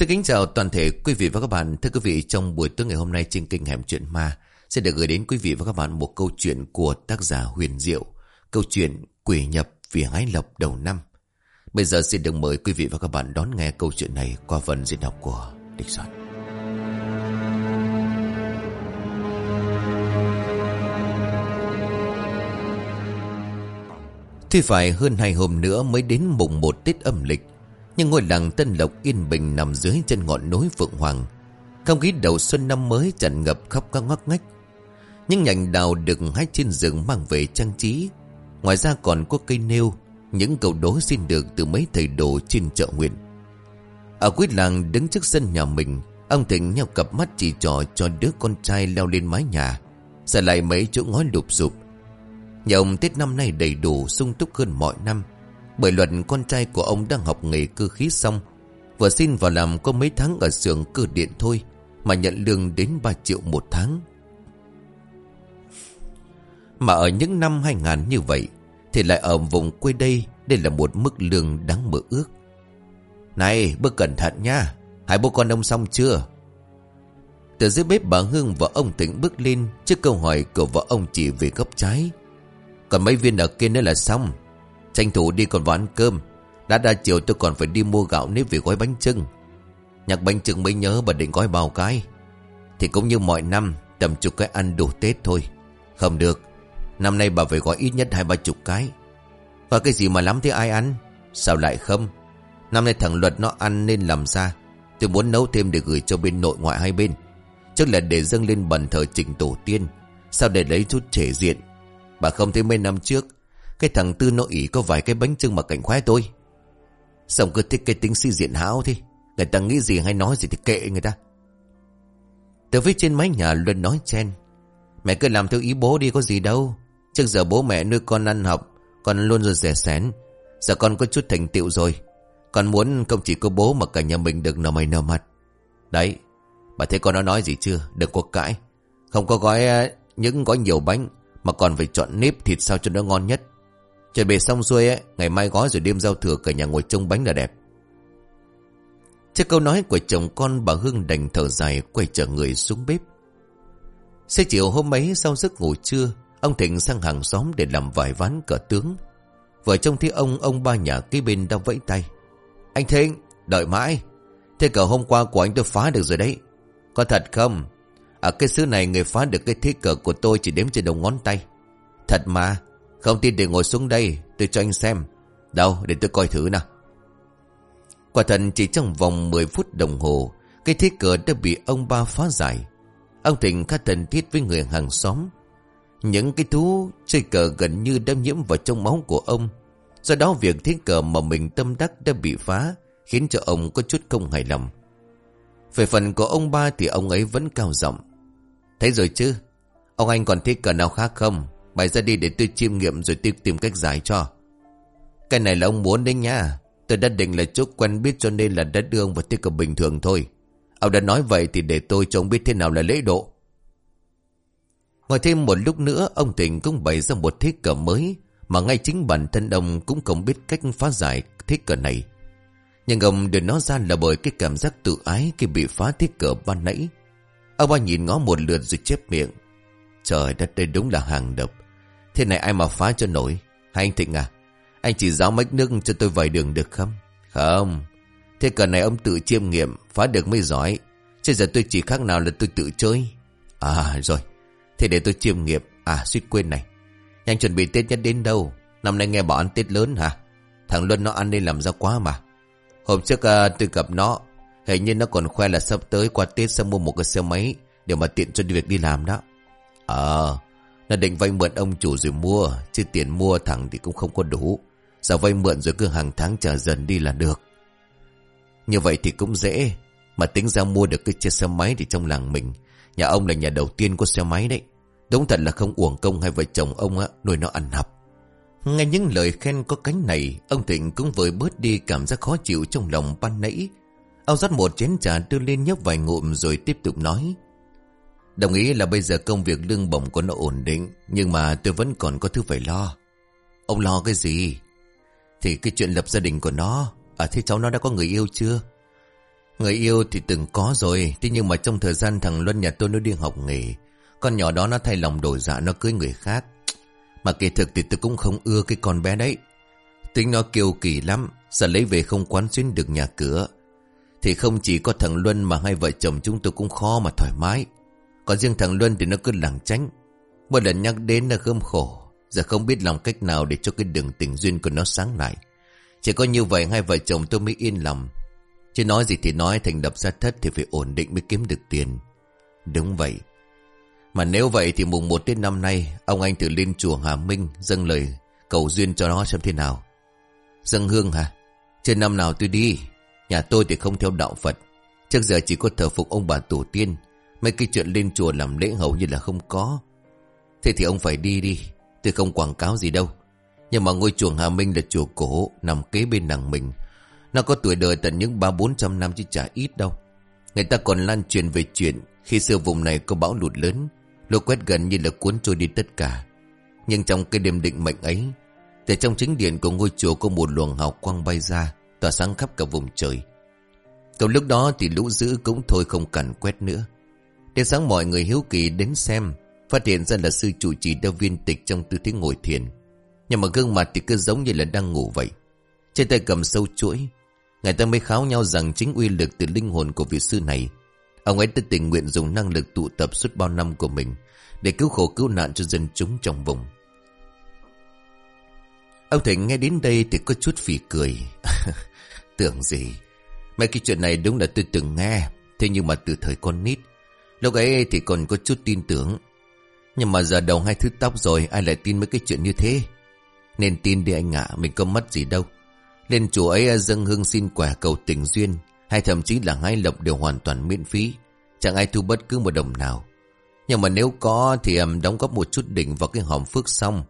Xin kính chào toàn thể quý vị và các bạn. Thưa quý vị, trong buổi tối ngày hôm nay trên kênh Hẻm Chuyện Ma sẽ được gửi đến quý vị và các bạn một câu chuyện của tác giả Huyền Diệu. Câu chuyện Quỷ nhập vì hái lộc đầu năm. Bây giờ xin được mời quý vị và các bạn đón nghe câu chuyện này qua phần diễn đọc của Địch Soạn. Thì phải hơn hai hôm nữa mới đến mùng một Tết âm lịch nhưng ngôi làng Tân Lộc yên bình nằm dưới chân ngọn núi Phượng Hoàng. Không khí đầu xuân năm mới tràn ngập khắp các ngóc ngách. Những nhành đào được hái trên rừng mang về trang trí. Ngoài ra còn có cây nêu, Những cầu đố xin được từ mấy thầy đồ trên chợ huyện. Ở cuối làng đứng trước sân nhà mình, Ông Thịnh nhau cặp mắt chỉ trò cho đứa con trai leo lên mái nhà Sẽ lại mấy chỗ ngói lụp sụp. Nhà ông Tết năm nay đầy đủ sung túc hơn mọi năm. Bởi luận con trai của ông đang học nghề cơ khí xong, Vừa xin vào làm có mấy tháng ở xưởng cơ điện thôi, Mà nhận lương đến 3 triệu một tháng. Mà ở những năm 2000 như vậy, Thì lại ở vùng quê đây Đây là một mức lương đáng mơ ước. Này bước cẩn thận nha, Hai bố con ông xong chưa? Từ dưới bếp bà Hương và ông Tĩnh bước lên, Trước câu hỏi của vợ ông chỉ về góc trái. Còn mấy viên ở kia nữa là xong Tranh thủ đi còn vào ăn cơm. Đã đa chiều tôi còn phải đi mua gạo nếp về gói bánh trưng Nhạc bánh trưng mới nhớ bà định gói bao cái. Thì cũng như mọi năm, Tầm chục cái ăn đủ Tết thôi. Không được, Năm nay bà phải gói ít nhất hai ba chục cái. Và cái gì mà lắm thế ai ăn? Sao lại không? Năm nay thằng Luật nó ăn nên làm ra. Tôi muốn nấu thêm để gửi cho bên nội ngoại hai bên. Trước là để dâng lên bàn thờ trình tổ tiên. Sao để lấy chút thể diện? Bà không thấy mấy năm trước cái thằng Tư nó ỉ có vài cái bánh trưng mà cảnh khoái tôi. Xong cứ thích cái tính suy diện hão thế? Người ta nghĩ gì hay nói gì thì kệ người ta. Từ phía trên mái nhà Luân nói chen, Mẹ cứ làm theo ý bố đi, có gì đâu. Trước giờ bố mẹ nuôi con ăn học, Con luôn rồi rẻ sén. Giờ con có chút thành tựu rồi. Con muốn không chỉ có bố mà cả nhà mình được nở mày nở mặt. Đấy, Bà thấy con nó nói gì chưa? Đừng có cãi. Không có gói ờ, những gói nhiều bánh mà còn phải chọn nếp thịt sao cho nó ngon nhất. Chuẩn bị xong xuôi ấy, Ngày mai gói rồi đêm giao thừa cả nhà ngồi trông bánh là đẹp. Trước câu nói của chồng con, bà Hương đành thở dài, Quay trở người xuống bếp. Xế chiều hôm ấy, sau giấc ngủ trưa, Ông Thịnh sang hàng xóm để làm vài ván cờ tướng. Vợ trông thấy ông Ông ba nhà kế bên đang vẫy tay. Anh Thịnh, đợi mãi. Thế cờ hôm qua của anh tôi phá được rồi đấy. Có thật không? Ở cái xứ này người phá được cái thế cờ của tôi chỉ đếm trên đầu ngón tay. Thật mà. Không tin để ngồi xuống đây. Tôi cho anh xem. Đâu, để tôi coi thử nào. Quả thật chỉ trong vòng 10 phút đồng hồ. Cái thiết cờ đã bị ông ba phá giải. Ông Thịnh khá thân thiết với người hàng xóm. Những cái thú chơi cờ gần như đã nhiễm vào trong máu của ông. Do đó việc thiết cờ mà mình tâm đắc đã bị phá, khiến cho ông có chút không hài lòng. Về phần của ông ba thì ông ấy vẫn cao giọng Thấy rồi chứ Ông anh còn thiết cờ nào khác không Bày ra đi để tôi chiêm nghiệm rồi tôi tìm cách giải cho. Cái này là ông muốn đấy nha Tôi đã định là chúc quen biết cho nên là đã đưa ông vào tiết cờ bình thường thôi. Ông đã nói vậy thì để tôi cho ông biết thế nào là lễ độ. Ngồi thêm một lúc nữa, Ông Tình cũng bày ra một thiết cờ mới Mà ngay chính bản thân ông cũng không biết cách phá giải thiết cờ này. Nhưng ông đưa nó ra là bởi cái cảm giác tự ái Khi bị phá thiết cờ ban nãy. Ông ba nhìn ngó một lượt rồi chép miệng. Trời đất đây đúng là hàng độc. Thế này ai mà phá cho nổi? Hai anh Thịnh à? Anh chỉ giáo mách nước cho tôi vài đường được không? Không. Thế cờ này ông tự chiêm nghiệm, phá được mới giỏi. Chứ giờ tôi chỉ khác nào là tôi tự chơi. À rồi. Thế để tôi chiêm nghiệm. À suýt quên này. Nhanh chuẩn bị Tết nhất đến đâu? Năm nay nghe bảo ăn Tết lớn hả? Thằng Luân nó ăn nên làm ra quá mà. Hôm trước à, tôi gặp nó Hình như nó còn khoe là sắp tới qua Tết sẽ mua một cái xe máy để mà tiện cho việc đi làm đó. Ờ, là định vay mượn ông chủ rồi mua, chứ tiền mua thẳng thì cũng không có đủ. Giờ vay mượn rồi cứ hàng tháng trả dần đi là được. Như vậy thì cũng dễ, mà tính ra mua được cái chiếc xe máy thì trong làng mình, nhà ông là nhà đầu tiên có xe máy đấy. Đúng thật là không uổng công hai vợ chồng ông á, nuôi nó ăn hập. Nghe những lời khen có cánh này, ông Thịnh cũng vơi bớt đi cảm giác khó chịu trong lòng ban nãy Ông rót một chén trà đưa lên nhấp vài ngụm rồi tiếp tục nói. Đồng ý là bây giờ công việc lương bổng của nó ổn định, nhưng mà tôi vẫn còn có thứ phải lo. Ông lo cái gì? Thì cái chuyện lập gia đình của nó, à thế cháu nó đã có người yêu chưa? Người yêu thì từng có rồi Thế nhưng mà trong thời gian thằng Luân nhà tôi nó đi học nghề Con nhỏ đó nó thay lòng đổi dạ nó cưới người khác Mà kỳ thực thì tôi cũng không ưa cái con bé đấy Tính nó kiêu kỳ lắm Sợ lấy về không quán xuyến được nhà cửa Thì không chỉ có thằng Luân mà hai vợ chồng chúng tôi cũng khó mà thoải mái còn riêng thằng Luân thì nó cứ lảng tránh Mỗi lần nhắc đến là khơm khổ, Giờ không biết làm cách nào để cho cái đường tình duyên của nó sáng lại Chỉ có như vậy hai vợ chồng tôi mới yên lòng Chứ nói gì thì nói, thành đập ra thất thì phải ổn định mới kiếm được tiền. Đúng vậy. Mà nếu vậy thì mùng 1 đến năm nay, ông anh thử lên chùa Hà Minh dâng lời cầu duyên cho nó xem thế nào. Dâng hương hả? Trên năm nào tôi đi. Nhà tôi thì không theo đạo Phật. Trước giờ chỉ có thờ phục ông bà tổ tiên. Mấy cái chuyện lên chùa làm lễ hầu như là không có. Thế thì ông phải đi đi. Tôi không quảng cáo gì đâu. Nhưng mà ngôi chùa Hà Minh là chùa cổ nằm kế bên nàng mình. Nó có tuổi đời tận những ba bốn trăm năm chứ chả ít đâu. Người ta còn lan truyền về chuyện khi xưa vùng này có bão lụt lớn, lũ quét gần như là cuốn trôi đi tất cả. Nhưng trong cái đêm định mệnh ấy, thì trong chính điện của ngôi chùa có một luồng hào quang bay ra, tỏa sáng khắp cả vùng trời. Cầu lúc đó thì lũ dữ cũng thôi không cần quét nữa. Đến sáng mọi người hiếu kỳ đến xem, phát hiện ra là sư chủ trì đeo viên tịch trong tư thế ngồi thiền. Nhưng mà gương mặt thì cứ giống như là đang ngủ vậy. Trên tay cầm sâu chuỗi, Người ta mới kháo nhau rằng chính uy lực từ linh hồn của vị sư này. Ông ấy đã tình nguyện dùng năng lực tụ tập suốt bao năm của mình để cứu khổ cứu nạn cho dân chúng trong vùng. Ông Thịnh nghe đến đây thì có chút phỉ cười. Tưởng gì? Mấy cái chuyện này đúng là tôi từng nghe. Thế nhưng mà từ thời con nít. Lúc ấy thì còn có chút tin tưởng. Nhưng mà giờ đầu hai thứ tóc rồi ai lại tin mấy cái chuyện như thế? Nên tin đi anh ạ, mình có mất gì đâu. Lên chùa ấy à, dâng hương xin quà cầu tình duyên Hay thậm chí là hai lộc đều hoàn toàn miễn phí Chẳng ai thu bất cứ một đồng nào Nhưng mà nếu có Thì um, đóng góp một chút đỉnh vào cái hòm phước xong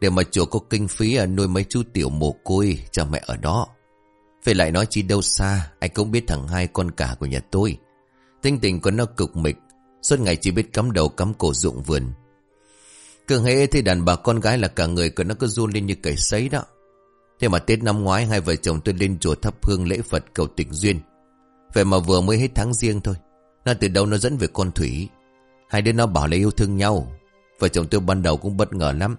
Để mà chùa có kinh phí uh, Nuôi mấy chú tiểu mồ côi Cha mẹ ở đó về lại nói chi đâu xa Anh cũng biết thằng hai con cả của nhà tôi Tinh tình của nó cực mịch Suốt ngày chỉ biết cắm đầu cắm cổ ruộng vườn Cường hễ thì đàn bà con gái là cả người của nó cứ run lên như cầy sấy đó Thế mà Tết năm ngoái, hai vợ chồng tôi lên chùa thắp hương lễ Phật cầu tình duyên. Vậy mà vừa mới hết tháng riêng thôi. Nó từ đâu nó dẫn về con Thủy. Hai đứa nó bảo là yêu thương nhau. Vợ chồng tôi ban đầu cũng bất ngờ lắm.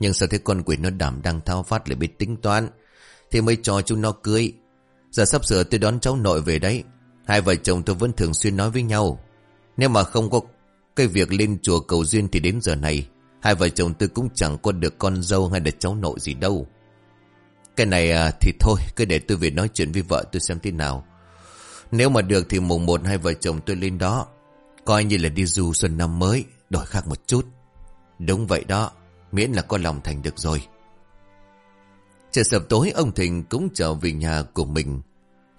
Nhưng sao thấy con quỷ nó đảm đang thao phát lại biết tính toán. Thì mới cho chúng nó cưới. Giờ sắp sửa tôi đón cháu nội về đấy. Hai vợ chồng tôi vẫn thường xuyên nói với nhau. Nếu mà không có cái việc lên chùa cầu duyên thì đến giờ này. Hai vợ chồng tôi cũng chẳng có được con dâu hay là cháu nội gì đâu. Cái này à, thì thôi Cứ để tôi về nói chuyện với vợ tôi xem thế nào Nếu mà được thì mùng một hai vợ chồng tôi lên đó Coi như là đi du xuân năm mới Đổi khác một chút Đúng vậy đó Miễn là có lòng thành được rồi Trời sập tối ông Thịnh cũng trở về nhà của mình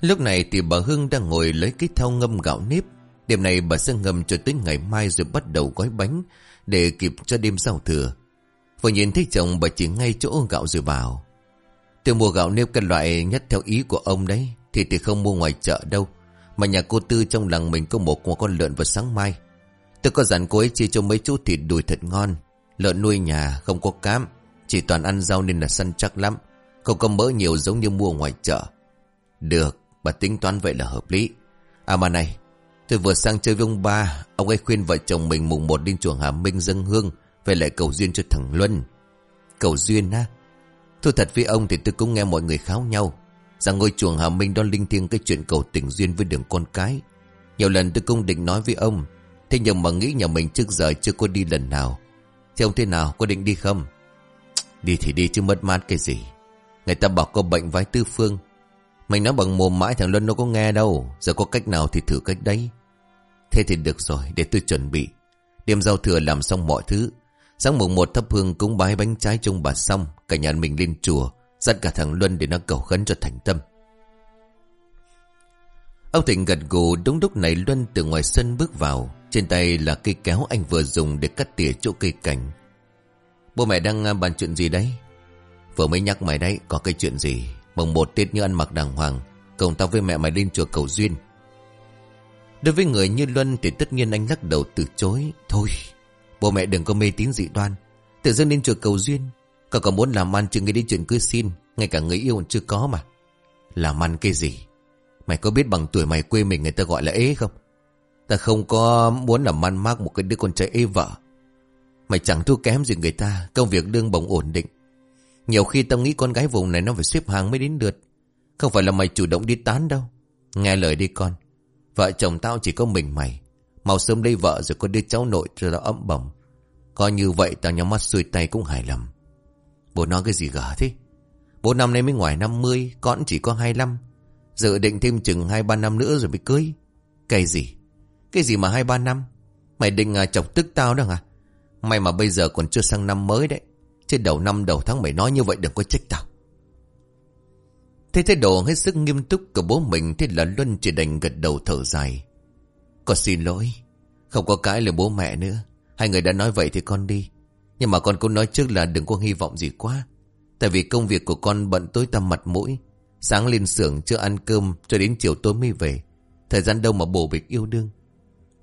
Lúc này thì bà Hương đang ngồi lấy cái thau ngâm gạo nếp Đêm này bà sẽ ngâm cho tới ngày mai rồi bắt đầu gói bánh Để kịp cho đêm giao thừa. Vừa nhìn thấy chồng, bà chỉ ngay chỗ gạo rồi bảo, Tôi mua gạo nếp các loại nhất theo ý của ông đấy, Thì thì không mua ngoài chợ đâu. Mà nhà cô Tư trong làng mình có một con lợn vào sáng mai. Tôi có dặn cô ấy chia cho mấy chú thịt đùi thật ngon. Lợn nuôi nhà không có cám, Chỉ toàn ăn rau nên là săn chắc lắm. Không có mỡ nhiều giống như mua ngoài chợ. Được, Bà tính toán vậy là hợp lý. À mà này Tôi vừa sang chơi với ông ba. Ông ấy khuyên vợ chồng mình mùng một đi chùa Hà Minh dâng hương Về lại cầu duyên cho thằng Luân. Cầu duyên á? Thôi thật với ông thì tôi cũng nghe mọi người kháo nhau. Rằng ngôi chuồng Hà Minh đó linh thiêng cái chuyện cầu tình duyên với đường con cái. Nhiều lần tôi cũng định nói với ông, Thế nhưng mà nghĩ nhà mình trước giờ chưa có đi lần nào. Thế ông thế nào, có định đi không? Đi thì đi chứ mất mát cái gì. Người ta bảo có bệnh vái tư phương. Mình nói bằng mồm mãi thằng Luân nó có nghe đâu. Giờ có cách nào thì thử cách đấy. Thế thì được rồi, để tôi chuẩn bị. Đêm giao thừa làm xong mọi thứ. Sáng mùng một thắp hương cúng bái bánh trái chung bà xong, Cả nhà mình lên chùa, Dắt cả thằng Luân để nó cầu khấn cho thành tâm. Ông Thịnh gật gù đúng lúc này Luân từ ngoài sân bước vào. Trên tay là cây kéo anh vừa dùng để cắt tỉa chỗ cây cảnh. Bố mẹ đang à, bàn chuyện gì đấy? Vừa mới nhắc mày đấy, Có cái chuyện gì? Mùng một Tết như ăn mặc đàng hoàng, Cùng tao với mẹ mày lên chùa cầu duyên. Đối với người như Luân thì tất nhiên anh lắc đầu từ chối Thôi Bố mẹ đừng có mê tín dị đoan Tự dưng nên chùa cầu duyên Cậu còn muốn làm ăn chứ nghĩ đi chuyện cưới xin Ngay cả người yêu còn chưa có mà Làm ăn cái gì Mày có biết bằng tuổi mày quê mình người ta gọi là ế không? Ta không có muốn làm man mác một cái đứa con trai ế vợ. Mày chẳng thua kém gì người ta, công việc đương bổng ổn định. Nhiều khi tao nghĩ con gái vùng này nó phải xếp hàng mới đến lượt. Không phải là mày chủ động đi tán đâu. Nghe lời đi con. Vợ chồng tao chỉ có mình mày. Mau sớm lấy vợ rồi có đứa cháu nội rồi nó ấm bồng. Coi như vậy tao nhắm mắt xuôi tay cũng hài lòng. Bố nói cái gì gở thế? Bố năm nay mới ngoài 50, con chỉ có 25. Dự định thêm chừng 2-3 năm nữa rồi mới cưới. Cái gì? Cái gì mà 2-3 năm? Mày định à, chọc tức tao đó à? May mà bây giờ còn chưa sang năm mới đấy. Trên đầu năm đầu tháng mày nói như vậy đừng có trách tao. Thế thái độ hết sức nghiêm túc của bố mình, Thế là Luân chỉ đành gật đầu thở dài. Con xin lỗi, Không có cái là bố mẹ nữa. Hai người đã nói vậy thì con đi. Nhưng mà con cũng nói trước là đừng có hy vọng gì quá. Tại vì công việc của con bận tối tăm mặt mũi. Sáng lên xưởng, chưa ăn cơm, Cho đến chiều tối mới về. Thời gian đâu mà bổ bịch yêu đương.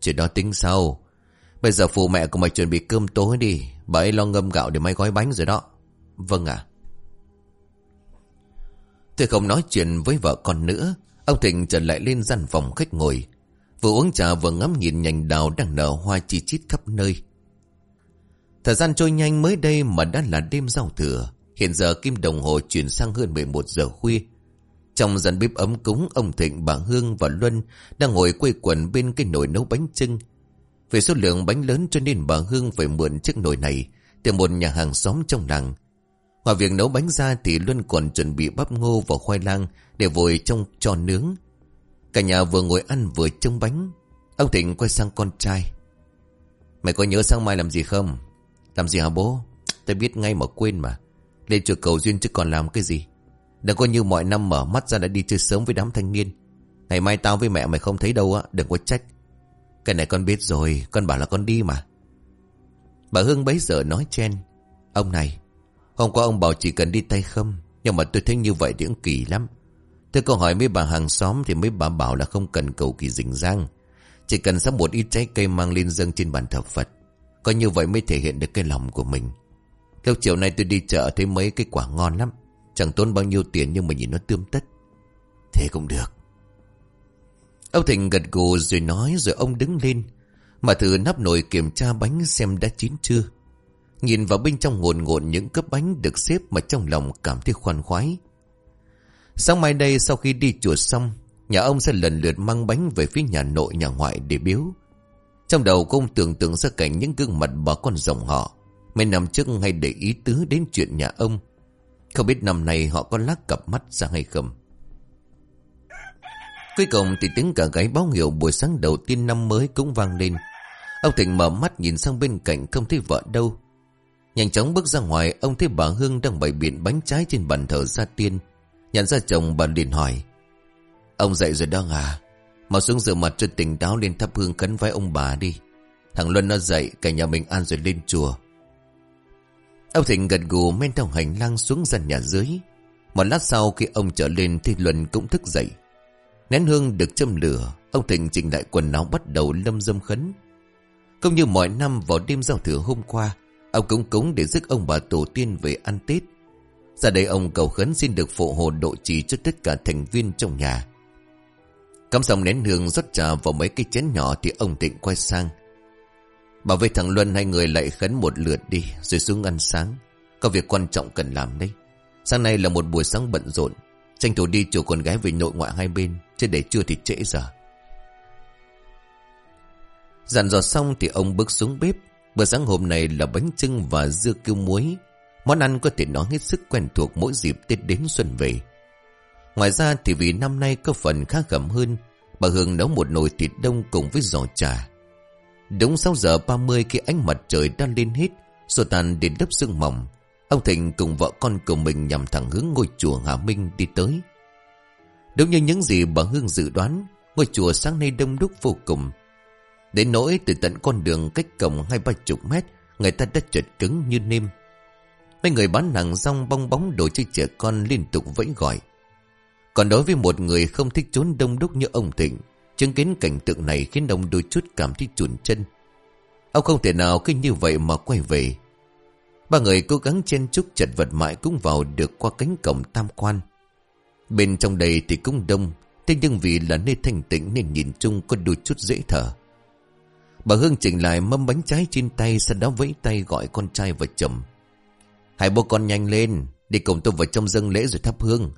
Chuyện đó tính sau. Bây giờ phụ mẹ của mày chuẩn bị cơm tối đi. Bà ấy lo ngâm gạo để may gói bánh rồi đó. Vâng ạ. Tôi không nói chuyện với vợ con nữa. Ông Thịnh trở lại lên gian phòng khách ngồi. Vừa uống trà vừa ngắm nhìn nhành đào đang nở hoa chi chít khắp nơi. Thời gian trôi nhanh mới đây mà đã là đêm giao thừa. Hiện giờ kim đồng hồ chuyển sang hơn 11 giờ khuya. Trong gian bếp ấm cúng Ông Thịnh, bà Hương và Luân Đang ngồi quây quần bên cái nồi nấu bánh trưng Vì số lượng bánh lớn cho nên bà Hương phải mượn chiếc nồi này Từ một nhà hàng xóm trong làng. Ngoài việc nấu bánh ra thì Luân còn chuẩn bị bắp ngô và khoai lang để vội trong cho nướng. Cả nhà vừa ngồi ăn vừa trông bánh. Ông Thịnh quay sang con trai. Mày có nhớ sáng mai làm gì không? Làm gì hả bố? tao biết ngay mà quên mà. Lên chùa cầu duyên chứ còn làm cái gì. Đừng có như mọi năm mở mắt ra đã đi chơi sớm với đám thanh niên. Ngày mai tao với mẹ mày không thấy đâu á, đừng có trách. Cái này con biết rồi, con bảo là con đi mà. Bà Hương bấy giờ nói chen. Ông này, Hôm qua ông bảo chỉ cần đi tay không Nhưng mà tôi thấy như vậy thì cũng kỳ lắm. Tôi có hỏi mấy bà hàng xóm Thì mấy bà bảo là không cần cầu kỳ rình rang. Chỉ cần sắp một ít trái cây mang lên dâng trên bàn thờ Phật Có như vậy mới thể hiện được cái lòng của mình. Lúc chiều nay tôi đi chợ thấy mấy cái quả ngon lắm, Chẳng tốn bao nhiêu tiền nhưng mà nhìn nó tươm tất. Thế cũng được. Ông Thịnh gật gù rồi nói rồi ông đứng lên, Mà thử nắp nồi kiểm tra bánh xem đã chín chưa. Nhìn vào bên trong ngồn ngộn những cấp bánh được xếp mà trong lòng cảm thấy khoan khoái. Sáng mai đây sau khi đi chùa xong, nhà ông sẽ lần lượt mang bánh về phía nhà nội nhà ngoại để biếu. Trong đầu công tưởng tượng ra cảnh những gương mặt bà con dòng họ, mấy năm trước hay để ý tứ đến chuyện nhà ông. Không biết năm nay họ có lắc cặp mắt ra hay không. Cuối cùng thì tiếng cả gáy báo hiệu buổi sáng đầu tiên năm mới cũng vang lên. Ông Thịnh mở mắt nhìn sang bên cạnh không thấy vợ đâu. Nhanh chóng bước ra ngoài, Ông thấy bà Hương đang bày biện bánh trái trên bàn thờ gia tiên. Nhận ra chồng bà liền hỏi, Ông dậy rồi đó à Mà xuống rửa mặt cho tỉnh táo lên thắp hương khấn vái ông bà đi. Thằng Luân nó dậy, Cả nhà mình ăn rồi lên chùa. Ông Thịnh gật gù men theo hành lang xuống dần nhà dưới. Một lát sau khi ông trở lên Thì Luân cũng thức dậy. Nén hương được châm lửa, Ông Thịnh chỉnh lại quần áo bắt đầu lâm dâm khấn. Không như mọi năm vào đêm giao thừa hôm qua Ông cúng cúng để giúp ông bà tổ tiên về ăn Tết. Ra đây ông cầu khấn xin được phụ hộ độ trì cho tất cả thành viên trong nhà. Cắm xong nén hương rót trà vào mấy cái chén nhỏ thì ông Tịnh quay sang. Bảo vệ thằng Luân hai người lại khấn một lượt đi, rồi xuống ăn sáng. Có việc quan trọng cần làm đấy. Sáng nay là một buổi sáng bận rộn. Tranh thủ đi chủ con gái về nội ngoại hai bên. Chứ để chưa thì trễ giờ. Dặn dò xong thì ông bước xuống bếp Bữa sáng hôm nay là bánh trưng và dưa kiêu muối. Món ăn có thể nói hết sức quen thuộc mỗi dịp Tết đến xuân về. Ngoài ra thì vì năm nay có phần khá gầm hơn, bà Hương nấu một nồi thịt đông cùng với giò trà. Đúng 6 giờ 30 khi ánh mặt trời đang lên hết, rồi tàn đến đắp sương mỏng. Ông Thịnh cùng vợ con của mình nhằm thẳng hướng ngôi chùa Hà Minh đi tới. Đúng như những gì bà Hương dự đoán, ngôi chùa sáng nay đông đúc vô cùng. Đến nỗi từ tận con đường cách cổng hai ba chục mét, Người ta đã chật cứng như nêm. Mấy người bán hàng rong bong bóng đồ chơi trẻ con liên tục vẫy gọi. Còn đối với một người không thích trốn đông đúc như ông Thịnh, Chứng kiến cảnh tượng này khiến ông đôi chút cảm thấy chuồn chân. Ông không thể nào cứ như vậy mà quay về. Ba người cố gắng chen chúc chật vật mãi cũng vào được qua cánh cổng tam quan. Bên trong đây thì cũng đông, Thế nhưng vì là nơi thanh tịnh nên nhìn chung có đôi chút dễ thở. Bà Hương chỉnh lại mâm bánh trái trên tay, Sau đó vẫy tay gọi con trai và chồng. Hai bố con nhanh lên, Đi cùng tôi vào trong dân lễ rồi thắp hương.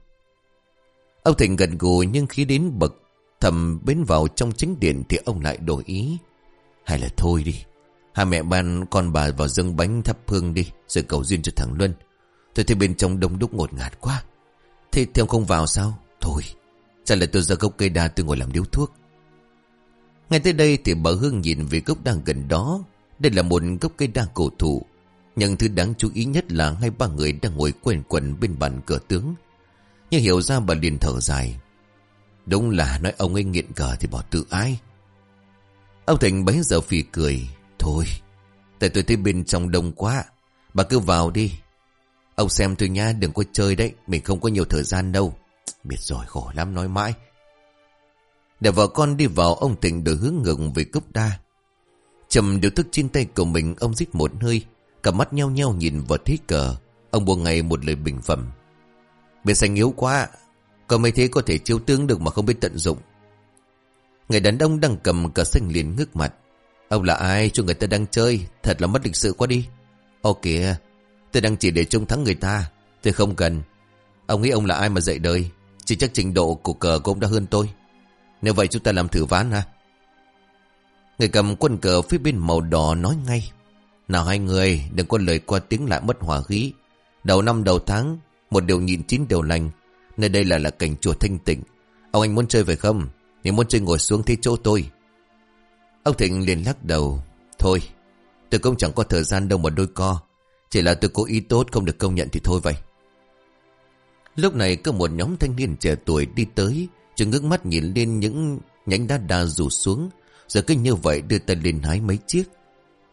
Ông Thịnh gần gù, Nhưng khi đến bậc thầm bến vào trong chính điện Thì ông lại đổi ý. Hay là thôi đi, Hai mẹ ban con bà vào dâng bánh thắp hương đi, Rồi cầu duyên cho thằng Luân. Tôi thấy bên trong đông đúc ngột ngạt quá. Thế thì ông không vào sao? Thôi Chắc là tôi ra gốc cây đa tôi ngồi làm điếu thuốc ngay tới đây thì bà Hương nhìn về gốc đang gần đó. Đây là một gốc cây đa cổ thụ. Nhưng thứ đáng chú ý nhất là hai ba người đang ngồi quên quần bên bàn cửa tướng. Nhưng hiểu ra bà liền thở dài. Đúng là nói ông ấy nghiện cờ thì bỏ tự ai. Ông Thành bấy giờ phì cười. Thôi, tại tôi thấy bên trong đông quá. Bà cứ vào đi. Ông xem tôi nha, đừng có chơi đấy. Mình không có nhiều thời gian đâu. Biết rồi, khổ lắm nói mãi. Để vợ con đi vào, ông Tịnh đổi hướng ngược về cốc đa. Chầm điều thức trên tay của mình, ông rít một hơi. Cả mắt nheo nheo nhìn vào thế cờ. Ông buông ngay một lời bình phẩm. Biệt xanh yếu quá. Còn mấy thế có thể chiếu tướng được mà không biết tận dụng. Người đàn ông đang cầm cờ xanh liền ngước mặt. Ông là ai cho người ta đang chơi. Thật là mất lịch sự quá đi. Ồ kìa. Tôi đang chỉ để trông thắng người ta. Tôi không cần. Ông nghĩ ông là ai mà dạy đời. Chỉ chắc trình độ của cờ của ông đã hơn tôi. Nếu vậy chúng ta làm thử ván ha. Người cầm quân cờ phía bên màu đỏ nói ngay. Nào hai người đừng có lời qua tiếng lại mất hòa khí. Đầu năm đầu tháng, một điều nhịn chín điều lành. Nơi đây là là cảnh chùa thanh tịnh. Ông anh muốn chơi phải không? Nếu muốn chơi ngồi xuống thế chỗ tôi. Ông Thịnh liền lắc đầu. Thôi, tôi cũng chẳng có thời gian đâu mà đôi co. Chỉ là tôi cố ý tốt không được công nhận thì thôi vậy. Lúc này có một nhóm thanh niên trẻ tuổi đi tới Trường ngước mắt nhìn lên những nhánh đá đa rủ xuống. Giờ cứ như vậy đưa tay lên hái mấy chiếc.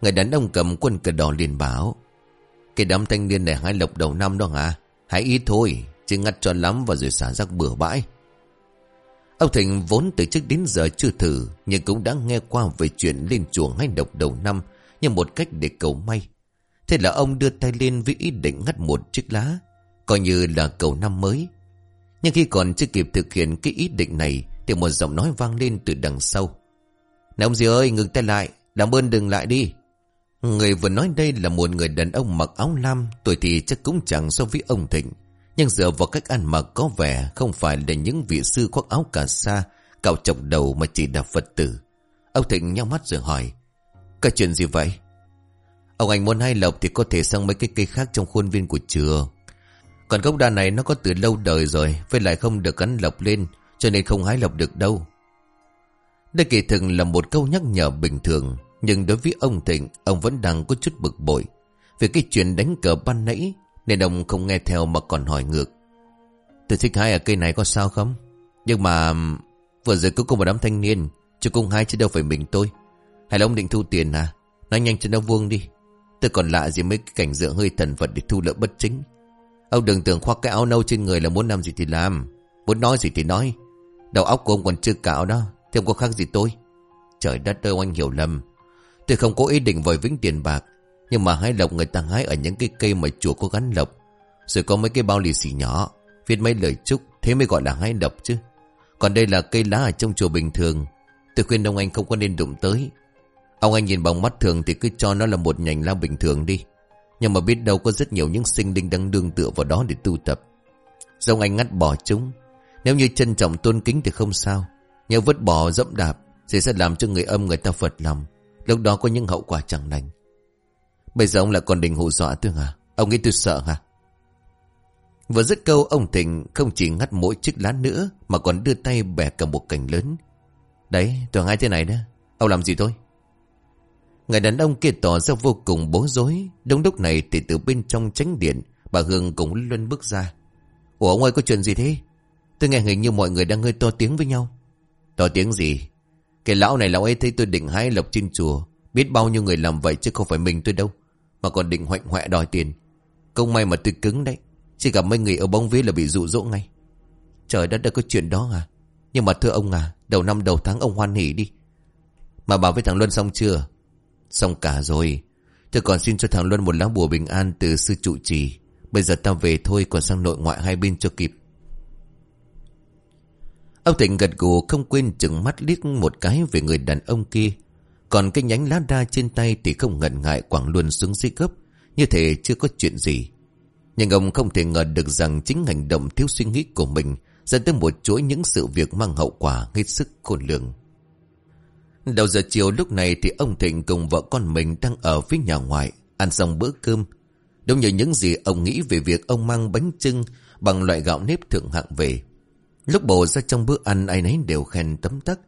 Người đàn ông cầm quân cờ đỏ liền bảo. Cái đám thanh niên này hái lộc đầu năm đó hả? Hãy ít thôi, chứ ngắt cho lắm và rồi xả rác bừa bãi. Ông thịnh vốn từ trước đến giờ chưa thử, nhưng cũng đã nghe qua về chuyện lên chuồng hay độc đầu năm như một cách để cầu may. Thế là ông đưa tay lên với ý định ngắt một chiếc lá, coi như là cầu năm mới. Nhưng khi còn chưa kịp thực hiện cái ý định này, Thì một giọng nói vang lên từ đằng sau. Này ông dì ơi, ngừng tay lại, Làm ơn đừng lại đi. Người vừa nói đây là một người đàn ông mặc áo lam, Tuổi thì chắc cũng chẳng so với ông Thịnh. Nhưng dựa vào cách ăn mặc có vẻ Không phải là những vị sư khoác áo cà sa, Cạo chọc đầu mà chỉ là Phật tử. Ông Thịnh nhau mắt rồi hỏi Cái chuyện gì vậy? Ông anh muốn hai lộc thì có thể sang mấy cái cây khác trong khuôn viên của chùa còn gốc đa này nó có từ lâu đời rồi, Với lại không được gắn lọc lên, Cho nên không hái lọc được đâu. Đây kỳ thực là một câu nhắc nhở bình thường, Nhưng đối với ông Thịnh, Ông vẫn đang có chút bực bội. Về cái chuyện đánh cờ ban nãy, Nên ông không nghe theo mà còn hỏi ngược. Tôi thích hái ở cây này có sao không? Nhưng mà, Vừa rồi cứ có một đám thanh niên, Chứ cũng hái chứ đâu phải mình tôi. Hay là ông định thu tiền à? Nói nhanh cho nó vuông đi. Tôi còn lạ gì mấy cái cảnh dựa hơi thần vật để thu lợi bất chính. Ông đừng tưởng khoác cái áo nâu trên người là muốn làm gì thì làm. Muốn nói gì thì nói. Đầu óc của ông còn chưa cạo đó. Thì ông có khác gì tôi. Trời đất ơi, anh hiểu lầm. Tôi không có ý định vòi vĩnh tiền bạc. Nhưng mà hái lộc người ta hái ở những cái cây mà chùa có gắn lộc. Rồi có mấy cái bao lì xì nhỏ. Viết mấy lời chúc. Thế mới gọi là hái lộc chứ. Còn đây là cây lá ở trong chùa bình thường. Tôi khuyên ông anh không có nên đụng tới. Ông anh nhìn bằng mắt thường thì cứ cho nó là một nhành lá bình thường đi. Nhưng mà biết đâu có rất nhiều những sinh linh đang đương tựa vào đó để tu tập. Dòng anh ngắt bỏ chúng. Nếu như trân trọng tôn kính thì không sao. Nhưng vứt bỏ dẫm đạp thì sẽ làm cho người âm người ta phật lòng. Lúc đó có những hậu quả chẳng lành. Bây giờ ông lại còn định hù dọa tôi hả? Ông nghĩ tôi sợ hả? Vừa dứt câu ông Thịnh không chỉ ngắt mỗi chiếc lá nữa mà còn đưa tay bẻ cả một cành lớn. Đấy, tôi ngay thế này đó. Ông làm gì thôi? Người đàn ông kia tỏ ra vô cùng bối rối. Đúng lúc này thì từ bên trong tránh điện, bà Hương cũng luân bước ra. Ủa ông ơi có chuyện gì thế? Tôi nghe hình như mọi người đang hơi to tiếng với nhau. To tiếng gì? Cái lão này lão ấy thấy tôi định hái lộc trên chùa. Biết bao nhiêu người làm vậy chứ không phải mình tôi đâu. Mà còn định hoạnh hoẹ đòi tiền. Công may mà tôi cứng đấy. Chỉ gặp mấy người ở bóng vía là bị dụ dỗ ngay. Trời đất đã có chuyện đó à? Nhưng mà thưa ông à, đầu năm đầu tháng ông hoan hỉ đi. Mà bảo với thằng Luân xong chưa? Xong cả rồi. Tôi còn xin cho thằng Luân một lá bùa bình an từ sư trụ trì. Bây giờ tao về thôi, còn sang nội ngoại hai bên cho kịp. Ông Thịnh gật gù, không quên chừng mắt liếc một cái về người đàn ông kia. Còn cái nhánh lá đa trên tay thì không ngần ngại quẳng luôn xuống dưới gấp. Như thể chưa có chuyện gì. Nhưng ông không thể ngờ được rằng chính hành động thiếu suy nghĩ của mình dẫn tới một chuỗi những sự việc mang hậu quả hết sức khôn lường. Đầu giờ chiều lúc này thì ông Thịnh cùng vợ con mình đang ở phía nhà ngoài, ăn xong bữa cơm. Đúng như những gì ông nghĩ về việc ông mang bánh trưng bằng loại gạo nếp thượng hạng về. Lúc bổ ra trong bữa ăn ai nấy đều khen tấm tắc.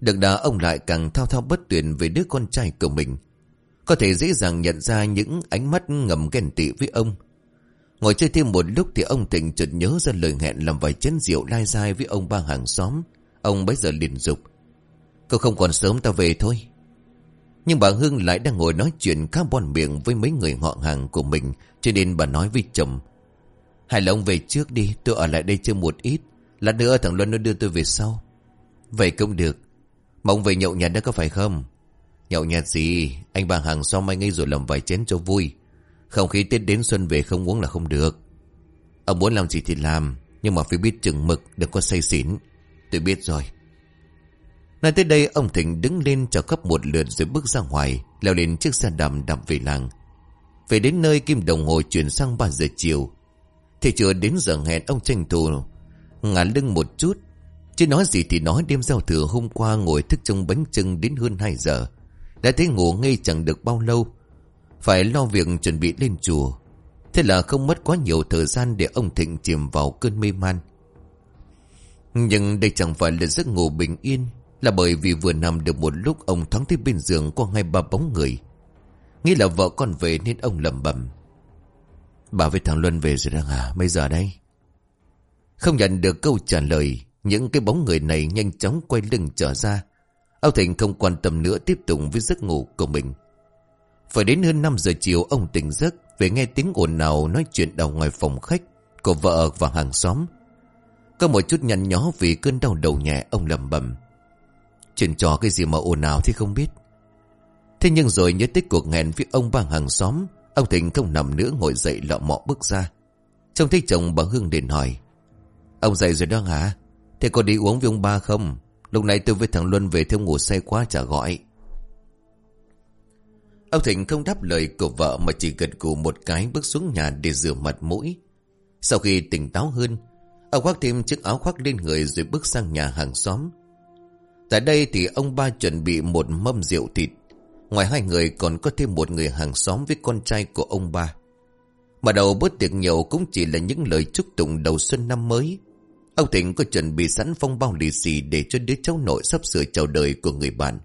Được đà ông lại càng thao thao bất tuyển về đứa con trai của mình. Có thể dễ dàng nhận ra những ánh mắt ngầm ghen tị với ông. Ngồi chơi thêm một lúc thì ông Thịnh chợt nhớ ra lời hẹn làm vài chén rượu lai dai với ông ba hàng xóm. Ông bấy giờ liền dục. Cậu không còn sớm ta về thôi. Nhưng bà Hương lại đang ngồi nói chuyện khá bon miệng với mấy người họ hàng của mình cho nên bà nói với chồng. Hay là ông về trước đi, tôi ở lại đây chơi một ít. Lát nữa thằng Luân nó đưa tôi về sau. Vậy cũng được. Mà ông về nhậu nhạt đó có phải không? Nhậu nhạt gì? Anh bà hàng xóm anh ấy rồi làm vài chén cho vui. Không khí Tết đến xuân về không uống là không được. Ông muốn làm gì thì làm. Nhưng mà phải biết chừng mực, đừng có say xỉn. Tôi biết rồi. Nói tới đây ông Thịnh đứng lên cho cấp một lượt rồi bước ra ngoài, leo lên chiếc xe đầm đạp về làng. Về đến nơi kim đồng hồ chuyển sang 3 giờ chiều. Thì chưa đến giờ hẹn ông tranh thủ ngả lưng một chút. Chứ nói gì thì nói đêm giao thừa hôm qua ngồi thức trong bánh trưng đến hơn 2 giờ. Đã thấy ngủ ngay chẳng được bao lâu. Phải lo việc chuẩn bị lên chùa. Thế là không mất quá nhiều thời gian để ông Thịnh chìm vào cơn mê man. Nhưng đây chẳng phải là giấc ngủ bình yên là bởi vì vừa nằm được một lúc ông thoáng thấy bên giường có ngay ba bóng người. Nghĩ là vợ con về nên ông lầm bầm. Bà với thằng Luân về rồi đang à? Bây giờ đây. Không nhận được câu trả lời, những cái bóng người này nhanh chóng quay lưng trở ra. Âu Thịnh không quan tâm nữa tiếp tục với giấc ngủ của mình. Phải đến hơn 5 giờ chiều ông tỉnh giấc về nghe tiếng ồn nào nói chuyện đầu ngoài phòng khách của vợ và hàng xóm. Có một chút nhăn nhó vì cơn đau đầu nhẹ ông lầm bầm. Chuyện trò cái gì mà ồn ào thì không biết. Thế nhưng rồi nhớ tới cuộc hẹn với ông ba hàng xóm, Ông Thịnh không nằm nữa ngồi dậy lọ mọ bước ra. Trông thấy chồng bà Hương đến hỏi, Ông dậy rồi đó hả? Thế có đi uống với ông ba không? Lúc này tôi với thằng Luân về thêm ngủ say quá chả gọi. Ông Thịnh không đáp lời của vợ Mà chỉ gật gù một cái bước xuống nhà để rửa mặt mũi. Sau khi tỉnh táo hơn, Ông khoác thêm chiếc áo khoác lên người Rồi bước sang nhà hàng xóm. Tại đây thì ông ba chuẩn bị một mâm rượu thịt. Ngoài hai người còn có thêm một người hàng xóm với con trai của ông ba. Mà đầu bữa tiệc nhậu cũng chỉ là những lời chúc tụng đầu xuân năm mới. Ông Thịnh có chuẩn bị sẵn phong bao lì xì để cho đứa cháu nội sắp sửa chào đời của người bạn.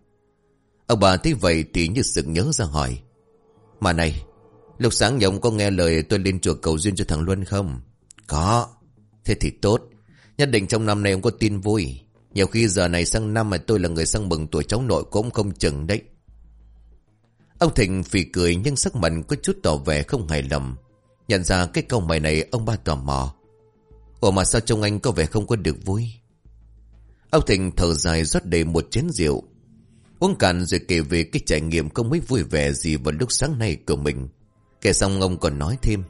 Ông bà thấy vậy thì như sự nhớ ra hỏi. Mà này, lúc sáng nhà ông có nghe lời tôi lên chùa cầu duyên cho thằng Luân không? Có. Thế thì tốt. Nhất định trong năm nay ông có tin vui. Nhiều khi giờ này sang năm mà tôi là người sang mừng tuổi cháu nội cũng không chừng đấy. Ông Thịnh phì cười nhưng sắc mặt có chút tỏ vẻ không hài lòng. Nhận ra cái câu mày này, ông ba tò mò. Ủa mà sao trông anh có vẻ không có được vui? Ông Thịnh thở dài rót đầy một chén rượu. Uống cạn rồi kể về cái trải nghiệm không mấy vui vẻ gì vào lúc sáng nay của mình. Kể xong ông còn nói thêm.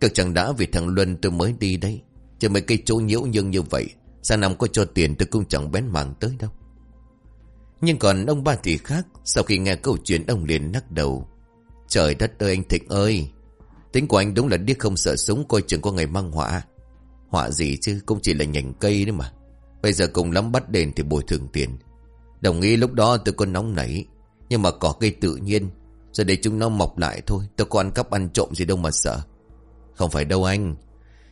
Cực chẳng đã vì thằng Luân tôi mới đi đấy. Chứ mấy cây chỗ nhiễu nhưng như vậy. Sang năm có cho tiền tôi cũng chẳng bén mảng tới đâu. Nhưng còn ông ba thì khác, Sau khi nghe câu chuyện, ông liền nắc đầu. Trời đất ơi, anh Thịnh ơi, Tính của anh đúng là điếc không sợ súng, Coi chừng có ngày mang họa. Họa gì chứ, cũng chỉ là nhành cây đấy mà. Bây giờ cùng lắm bắt đền thì bồi thường tiền. Đồng ý lúc đó tôi có nóng nảy, Nhưng mà có cây tự nhiên, Giờ để chúng nó mọc lại thôi, Tôi có ăn cắp ăn trộm gì đâu mà sợ. Không phải đâu anh,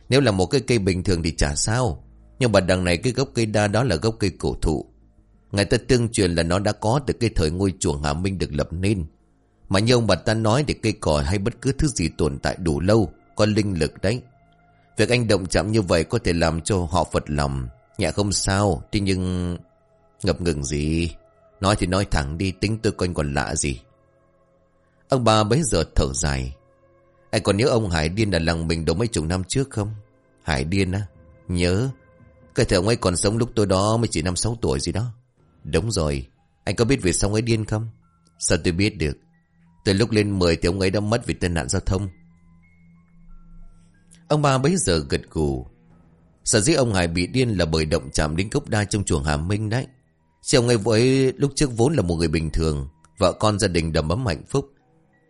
Nếu là một cái cây bình thường thì chả sao nhưng mà đằng này cái gốc cây đa đó là gốc cây cổ thụ. Người ta tương truyền là nó đã có từ cái thời ngôi chùa Hà Minh được lập nên. Mà như ông bà ta nói thì cây cỏ hay bất cứ thứ gì tồn tại đủ lâu, có linh lực đấy. Việc anh động chạm như vậy có thể làm cho họ phật lòng. Nhẹ không sao, thế nhưng... Ngập ngừng gì? Nói thì nói thẳng đi, tính tôi coi còn lạ gì. Ông bà bấy giờ thở dài. Anh còn nhớ ông Hải Điên ở làng mình đâu mấy chục năm trước không? Hải Điên á? Nhớ, cái thằng ông ấy còn sống lúc tôi đó mới chỉ năm sáu tuổi gì đó. Đúng rồi. Anh có biết vì sao ông ấy điên không? Sao tôi biết được? Từ lúc lên 10 thì ông ấy đã mất vì tai nạn giao thông. Ông ba bấy giờ gật gù. Sở dĩ ông Hải bị điên là bởi động chạm đến cốc đa trong chuồng Hà Minh đấy. Chứ ông ấy với lúc trước vốn là một người bình thường, vợ con gia đình đầm ấm hạnh phúc.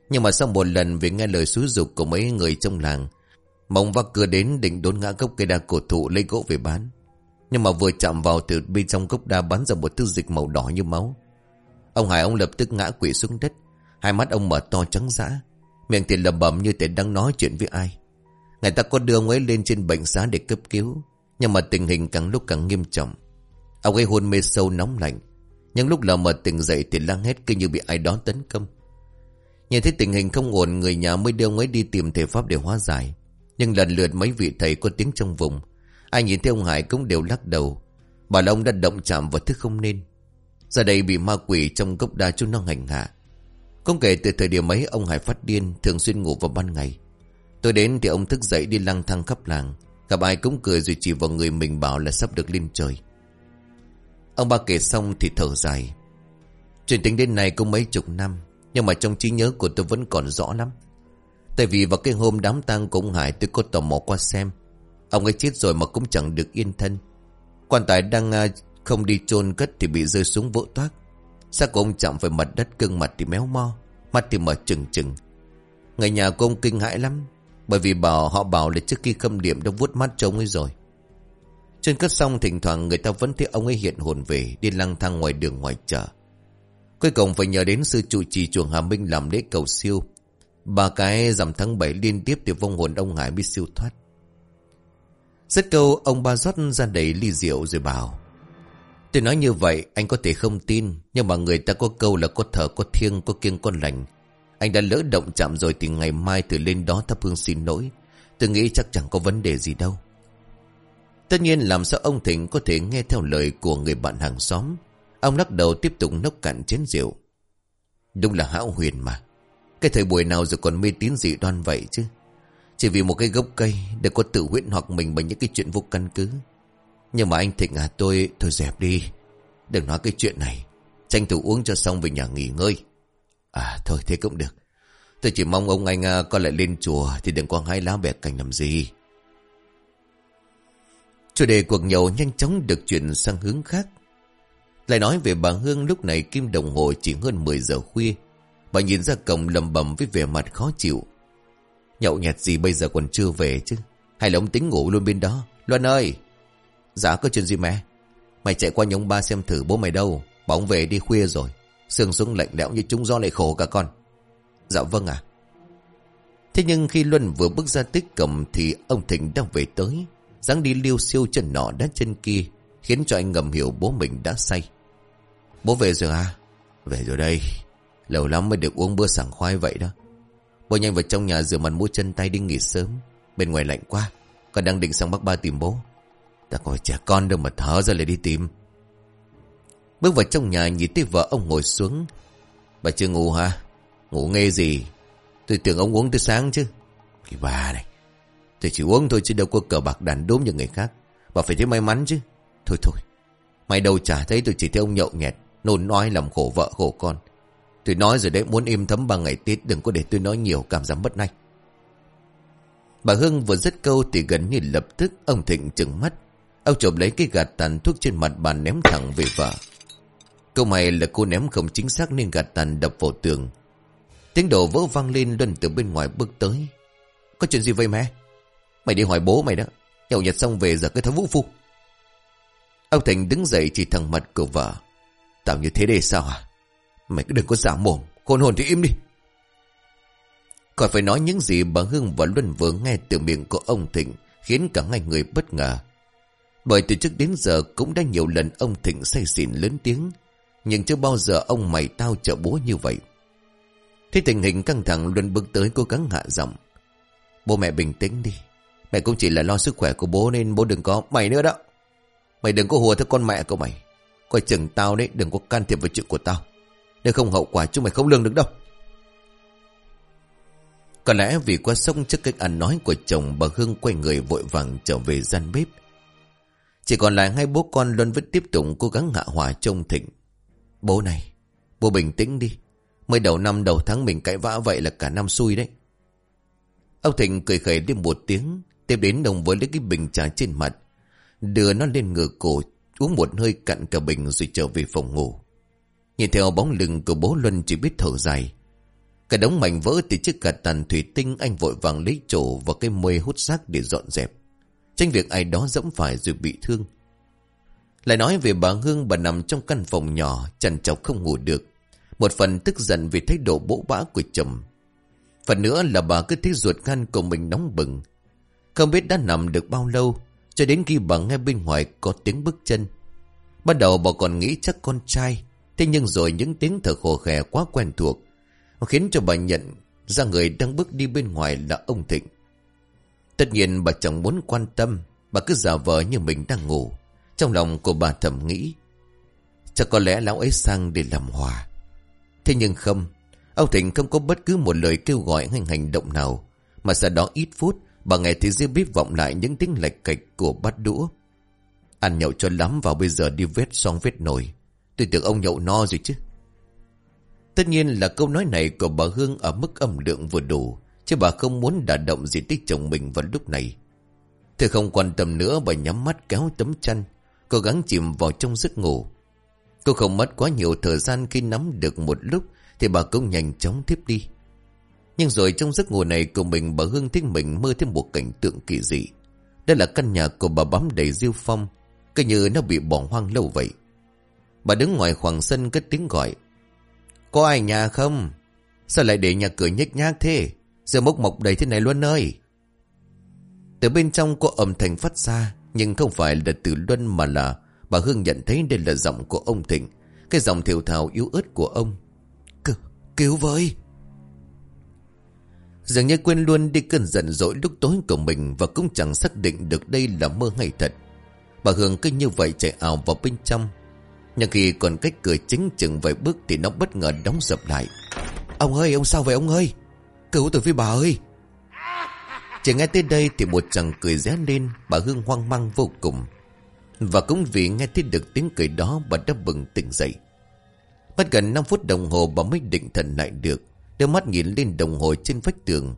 Nhưng mà sau một lần vì nghe lời xúi dục của mấy người trong làng, Mông vác cưa đến định đốn ngã gốc cây đa cổ thụ lấy gỗ về bán. Nhưng mà vừa chạm vào từ bên trong gốc đa bắn ra một thứ dịch màu đỏ như máu. Ông Hải, ông lập tức ngã quỵ xuống đất. Hai mắt ông mở to trắng dã. Miệng thì lầm bầm như thể đang nói chuyện với ai. Người ta có đưa ông ấy lên trên bệnh xá để cấp cứu. Nhưng mà tình hình càng lúc càng nghiêm trọng. Ông ấy hôn mê sâu nóng lạnh. Nhưng lúc lờ mờ tỉnh dậy thì lang hết cứ như bị ai đó tấn công. Nhìn thấy tình hình không ổn, người nhà mới đưa ông ấy đi tìm thể pháp để hóa giải. Nhưng lần lượt mấy vị thầy có tiếng trong vùng. Ai nhìn thấy ông Hải cũng đều lắc đầu. Bà là ông đã động chạm vào thứ không nên. Giờ đây bị ma quỷ trong gốc đa chúng nó hành hạ. Không kể từ thời điểm ấy, ông Hải phát điên, thường xuyên ngủ vào ban ngày. Tôi đến thì ông thức dậy đi lang thang khắp làng. Gặp ai cũng cười rồi chỉ vào người mình bảo là sắp được lên trời. Ông ba kể xong thì thở dài. Chuyện tính đến này cũng mấy chục năm. Nhưng mà trong trí nhớ của tôi vẫn còn rõ lắm. Tại vì vào cái hôm đám tang của ông Hải, tôi có tò mò qua xem. Ông ấy chết rồi mà cũng chẳng được yên thân. Quan tài đang à, không đi chôn cất thì bị rơi xuống vỡ toát. Xác của ông chạm phải mặt đất cưng mặt thì méo mo. Mắt thì mở trừng trừng. Người nhà của ông kinh hãi lắm. Bởi vì bảo họ bảo là trước khi khâm điểm đã vuốt mắt cho ông ấy rồi. Trên cất xong, thỉnh thoảng người ta vẫn thấy ông ấy hiện hồn về, đi lang thang ngoài đường ngoài chợ. Cuối cùng phải nhờ đến sư trụ trì chuồng Hà Minh làm lễ cầu siêu. Ba cái giảm tháng 7 liên tiếp thì vong hồn ông Hải bị siêu thoát. Rất câu ông ba rót ra đầy ly rượu rồi bảo. Tôi nói như vậy, anh có thể không tin, Nhưng mà người ta có câu là có thở có thiêng, có kiêng con lành. Anh đã lỡ động chạm rồi thì ngày mai từ lên đó thắp hương xin lỗi. Tôi nghĩ chắc chẳng có vấn đề gì đâu. Tất nhiên làm sao ông Thịnh có thể nghe theo lời của người bạn hàng xóm. Ông lắc đầu tiếp tục nốc cạn chén rượu. Đúng là hão huyền mà. Cái thời buổi nào rồi còn mê tín dị đoan vậy chứ? Chỉ vì một cái gốc cây Để có tự huyễn hoặc mình bằng những cái chuyện vô căn cứ. Nhưng mà anh Thịnh à tôi Thôi dẹp đi. Đừng nói cái chuyện này. Tranh thủ uống cho xong về nhà nghỉ ngơi. À thôi thế cũng được. Tôi chỉ mong ông anh à, có lại lên chùa Thì đừng có hai lá bẻ cành làm gì. Chủ đề cuộc nhậu nhanh chóng được chuyển sang hướng khác. Lại nói về bà Hương lúc này kim đồng hồ chỉ hơn 10 giờ khuya. Bà nhìn ra cổng lầm bầm với vẻ mặt khó chịu. Nhậu nhạt gì bây giờ còn chưa về chứ. Hay là ông tính ngủ luôn bên đó. Luân ơi! Dạ có chuyện gì mẹ? Mày chạy qua nhóm ba xem thử bố mày đâu. Bóng về đi khuya rồi. Sương xuống lạnh lẽo như chúng do lại khổ cả con. Dạ vâng ạ. Thế nhưng khi Luân vừa bước ra tích cầm thì ông Thịnh đang về tới. dáng đi liêu siêu chân nọ đá chân kia, khiến cho anh ngầm hiểu bố mình đã say. Bố về rồi à? Về rồi đây. Lâu lắm mới được uống bữa sảng khoai vậy đó. Cô nhanh vào trong nhà rửa mặt mũi chân tay đi nghỉ sớm. Bên ngoài lạnh quá. Con đang định sang Bắc Ba tìm bố. Ta coi trẻ con đâu mà thở ra lại đi tìm. Bước vào trong nhà, nhìn thấy vợ ông ngồi xuống. Bà chưa ngủ hả? Ngủ nghe gì? Tôi tưởng ông uống tới sáng chứ. Cái bà này. Tôi chỉ uống thôi chứ đâu có cờ bạc đàn đốm như người khác. Bà phải thấy may mắn chứ. Thôi thôi. Mày đâu chả thấy tôi chỉ thấy ông nhậu nhẹt. Nôn nói làm khổ vợ khổ con. Tôi nói rồi đấy, muốn im thấm ba ngày Tết đừng có để tôi nói nhiều, cảm giác mất nay Bà Hương vừa dứt câu thì gần như lập tức ông Thịnh trừng mắt. Ông chộp lấy cái gạt tàn thuốc trên mặt bàn ném thẳng về vợ. Câu mày là cô ném không chính xác nên gạt tàn đập vào tường. Tiếng đổ vỡ vang lên luân từ bên ngoài bước tới. Có chuyện gì vậy mẹ? Mày đi hỏi bố mày đó. Nhậu nhật xong về giờ cái thằng vũ phu. Ông Thành đứng dậy chỉ thẳng mặt của vợ. Tao như thế đây sao à? Mày cứ đừng có giả mồm, khôn hồn thì im đi. Khỏi phải nói những gì bà Hương và Luân vừa nghe từ miệng của ông Thịnh khiến cả ngay người bất ngờ. Bởi từ trước đến giờ cũng đã nhiều lần ông Thịnh say xỉn lớn tiếng, nhưng chưa bao giờ ông mày tao trợ bố như vậy. Thế tình hình căng thẳng Luân bước tới cố gắng hạ giọng. Bố mẹ bình tĩnh đi. Mẹ cũng chỉ là lo sức khỏe của bố nên bố đừng có mày nữa đó. Mày đừng có hùa theo con mẹ của mày. Coi chừng tao đấy đừng có can thiệp vào chuyện của tao. Nếu không hậu quả chúng mày không lương được đâu. Có lẽ vì quá sông trước cách ăn nói của chồng bà Hương quay người vội vàng trở về gian bếp. Chỉ còn lại hai bố con Luân vẫn tiếp tục cố gắng hạ hòa trông thịnh. Bố này, bố bình tĩnh đi. Mới đầu năm đầu tháng mình cãi vã vậy là cả năm xui đấy. Ông Thịnh cười khẩy đi một tiếng, tiếp đến đồng với lấy cái bình trà trên mặt, Đưa nó lên ngửa cổ Uống một hơi cặn cả bình rồi trở về phòng ngủ Nhìn theo bóng lưng của bố Luân chỉ biết thở dài. Cả đống mảnh vỡ từ chiếc cả tàn thủy tinh Anh vội vàng lấy chỗ và cái mê hút xác để dọn dẹp. Tranh việc ai đó dẫm phải rồi bị thương. Lại nói về bà Hương Bà nằm trong căn phòng nhỏ Chẳng chọc không ngủ được. Một phần tức giận vì thái độ bỗ bã của chồng. Phần nữa là bà cứ thấy ruột gan của mình nóng bừng. Không biết đã nằm được bao lâu, Cho đến khi bà nghe bên ngoài có tiếng bước chân. Ban đầu bà còn nghĩ chắc con trai Thế nhưng rồi những tiếng thở khổ khè quá quen thuộc Khiến cho bà nhận ra người đang bước đi bên ngoài là ông Thịnh. Tất nhiên bà chẳng muốn quan tâm, Bà cứ giả vờ như mình đang ngủ. Trong lòng của bà thầm nghĩ, Chắc có lẽ lão ấy sang để làm hòa. Thế nhưng không, Ông Thịnh không có bất cứ một lời kêu gọi hay hành động nào, Mà sau đó ít phút, Bà nghe thấy riêng bếp vọng lại những tiếng lệch cạch của bát đũa. Ăn nhậu cho lắm vào bây giờ đi vết xong vết nổi Tôi tưởng ông nhậu no rồi chứ. Tất nhiên là câu nói này của bà Hương ở mức âm lượng vừa đủ, Chứ bà không muốn đả động gì tích chồng mình vào lúc này. Thế không quan tâm nữa, bà nhắm mắt kéo tấm chăn, Cố gắng chìm vào trong giấc ngủ. Cô không mất quá nhiều thời gian khi nắm được một lúc, Thì bà cũng nhanh chóng tiếp đi. Nhưng rồi trong giấc ngủ này của mình, bà Hương thích mình mơ thêm một cảnh tượng kỳ dị. Đây là căn nhà của bà bám đầy diêu phong Cứ như nó bị bỏ hoang lâu vậy. Bà đứng ngoài khoảng sân cất tiếng gọi. Có ai nhà không? Sao lại để nhà cửa nhếch nhác thế? Giờ mốc mộc đầy thế này luôn ơi. Từ bên trong có âm thanh phát ra, Nhưng không phải là từ Luân mà là Bà Hương nhận thấy đây là giọng của ông Thịnh. Cái giọng thiểu thào yếu ớt của ông. C Cứu với. Dường như quên luôn đi cơn giận dỗi lúc tối của mình Và cũng chẳng xác định được đây là mơ hay thật. Bà Hương cứ như vậy chạy ảo vào bên trong. Nhưng khi còn cách cửa chính chừng vài bước Thì nó bất ngờ đóng sập lại. Ông ơi, ông sao vậy ông ơi? Cứu tôi với bà ơi. Chỉ nghe tới đây thì một chàng cười ré lên, Bà Hương hoang mang vô cùng. Và cũng vì nghe thấy được tiếng cười đó, Bà đã bừng tỉnh dậy. Mất gần 5 phút đồng hồ bà mới định thần lại được. Đưa mắt nhìn lên đồng hồ trên vách tường.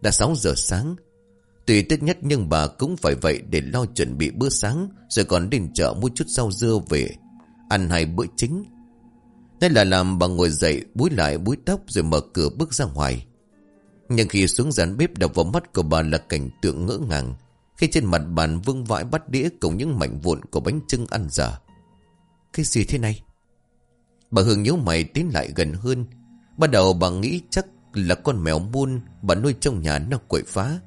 Đã 6 giờ sáng. Tuy tiếc nhất nhưng bà cũng phải vậy Để lo chuẩn bị bữa sáng, Rồi còn đến chợ mua chút rau dưa về. Ăn hai bữa chính. Đây là làm bà ngồi dậy, Búi lại búi tóc rồi mở cửa bước ra ngoài. Nhưng khi xuống dàn bếp đập vào mắt của bà là cảnh tượng ngỡ ngàng, Khi trên mặt bàn vương vãi bắt đĩa cùng những mảnh vụn của bánh trưng ăn dở. Cái gì thế này? Bà Hương nhíu mày tiến lại gần hơn. Ban đầu bà nghĩ chắc là con mèo muôn bà nuôi trong nhà nó quậy phá.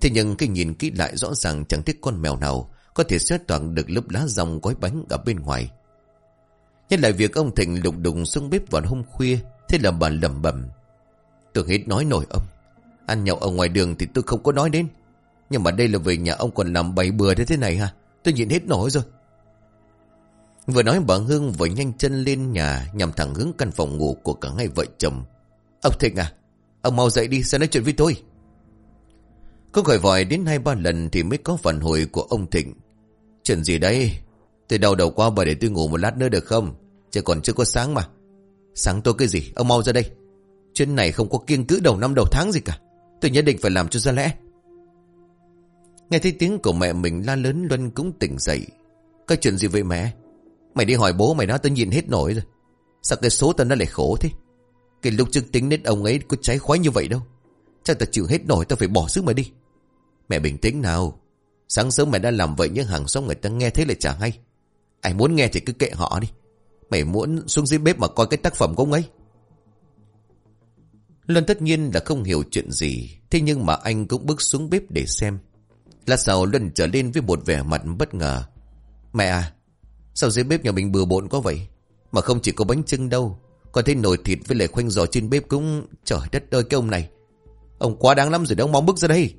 Thế nhưng khi nhìn kỹ lại rõ ràng chẳng thấy con mèo nào Có thể xét toàn được lớp lá rong gói bánh ở bên ngoài. Nhất là việc ông Thịnh lục đùng xuống bếp vào hôm khuya, Thế là bà lầm bẩm. Tôi hết nói nổi ông. Ăn nhậu ở ngoài đường thì tôi không có nói đến. Nhưng mà đây là về nhà ông còn làm bày bừa thế thế này ha Tôi nhịn hết nổi rồi. Vừa nói bà Hương vừa nhanh chân lên nhà, Nhằm thẳng hướng căn phòng ngủ của cả hai vợ chồng. Ông Thịnh à Ông mau dậy đi, sẽ nói chuyện với tôi. Có gọi vòi đến hai ba lần Thì mới có phản hồi của ông Thịnh. Chuyện gì đây? Tôi đau đầu qua bà để tôi ngủ một lát nữa được không? Chứ còn chưa có sáng mà. Sáng tôi cái gì? Ông mau ra đây. Chuyện này không có kiêng cữ đầu năm đầu tháng gì cả. Tôi nhất định phải làm cho ra lẽ. Nghe thấy tiếng của mẹ mình, la lớn Luân cũng tỉnh dậy. Cái chuyện gì vậy mẹ? Mày đi hỏi bố mày nói tao nhìn hết nổi rồi. Sao cái số tao nó lại khổ thế? Cái lúc trước tính đến ông ấy có cháy khoái như vậy đâu. Chắc tao chịu hết nổi, tao phải bỏ sức mà đi. Mẹ bình tĩnh nào. Sáng sớm mẹ đã làm vậy, nhưng hàng xóm người ta nghe thấy lại chả hay. Ai muốn nghe thì cứ kệ họ đi. Mày muốn xuống dưới bếp mà coi cái tác phẩm của ông ấy. Luân tất nhiên là không hiểu chuyện gì, Thế nhưng mà anh cũng bước xuống bếp để xem. Là sao Luân trở lên với một vẻ mặt bất ngờ. Mẹ à Sao dưới bếp nhà mình bừa bộn quá vậy? Mà không chỉ có bánh trưng đâu, Còn thấy nồi thịt với lại khoanh giò trên bếp cũng, Trời đất ơi, cái ông này. Ông quá đáng lắm rồi đó ông mong bước ra đây.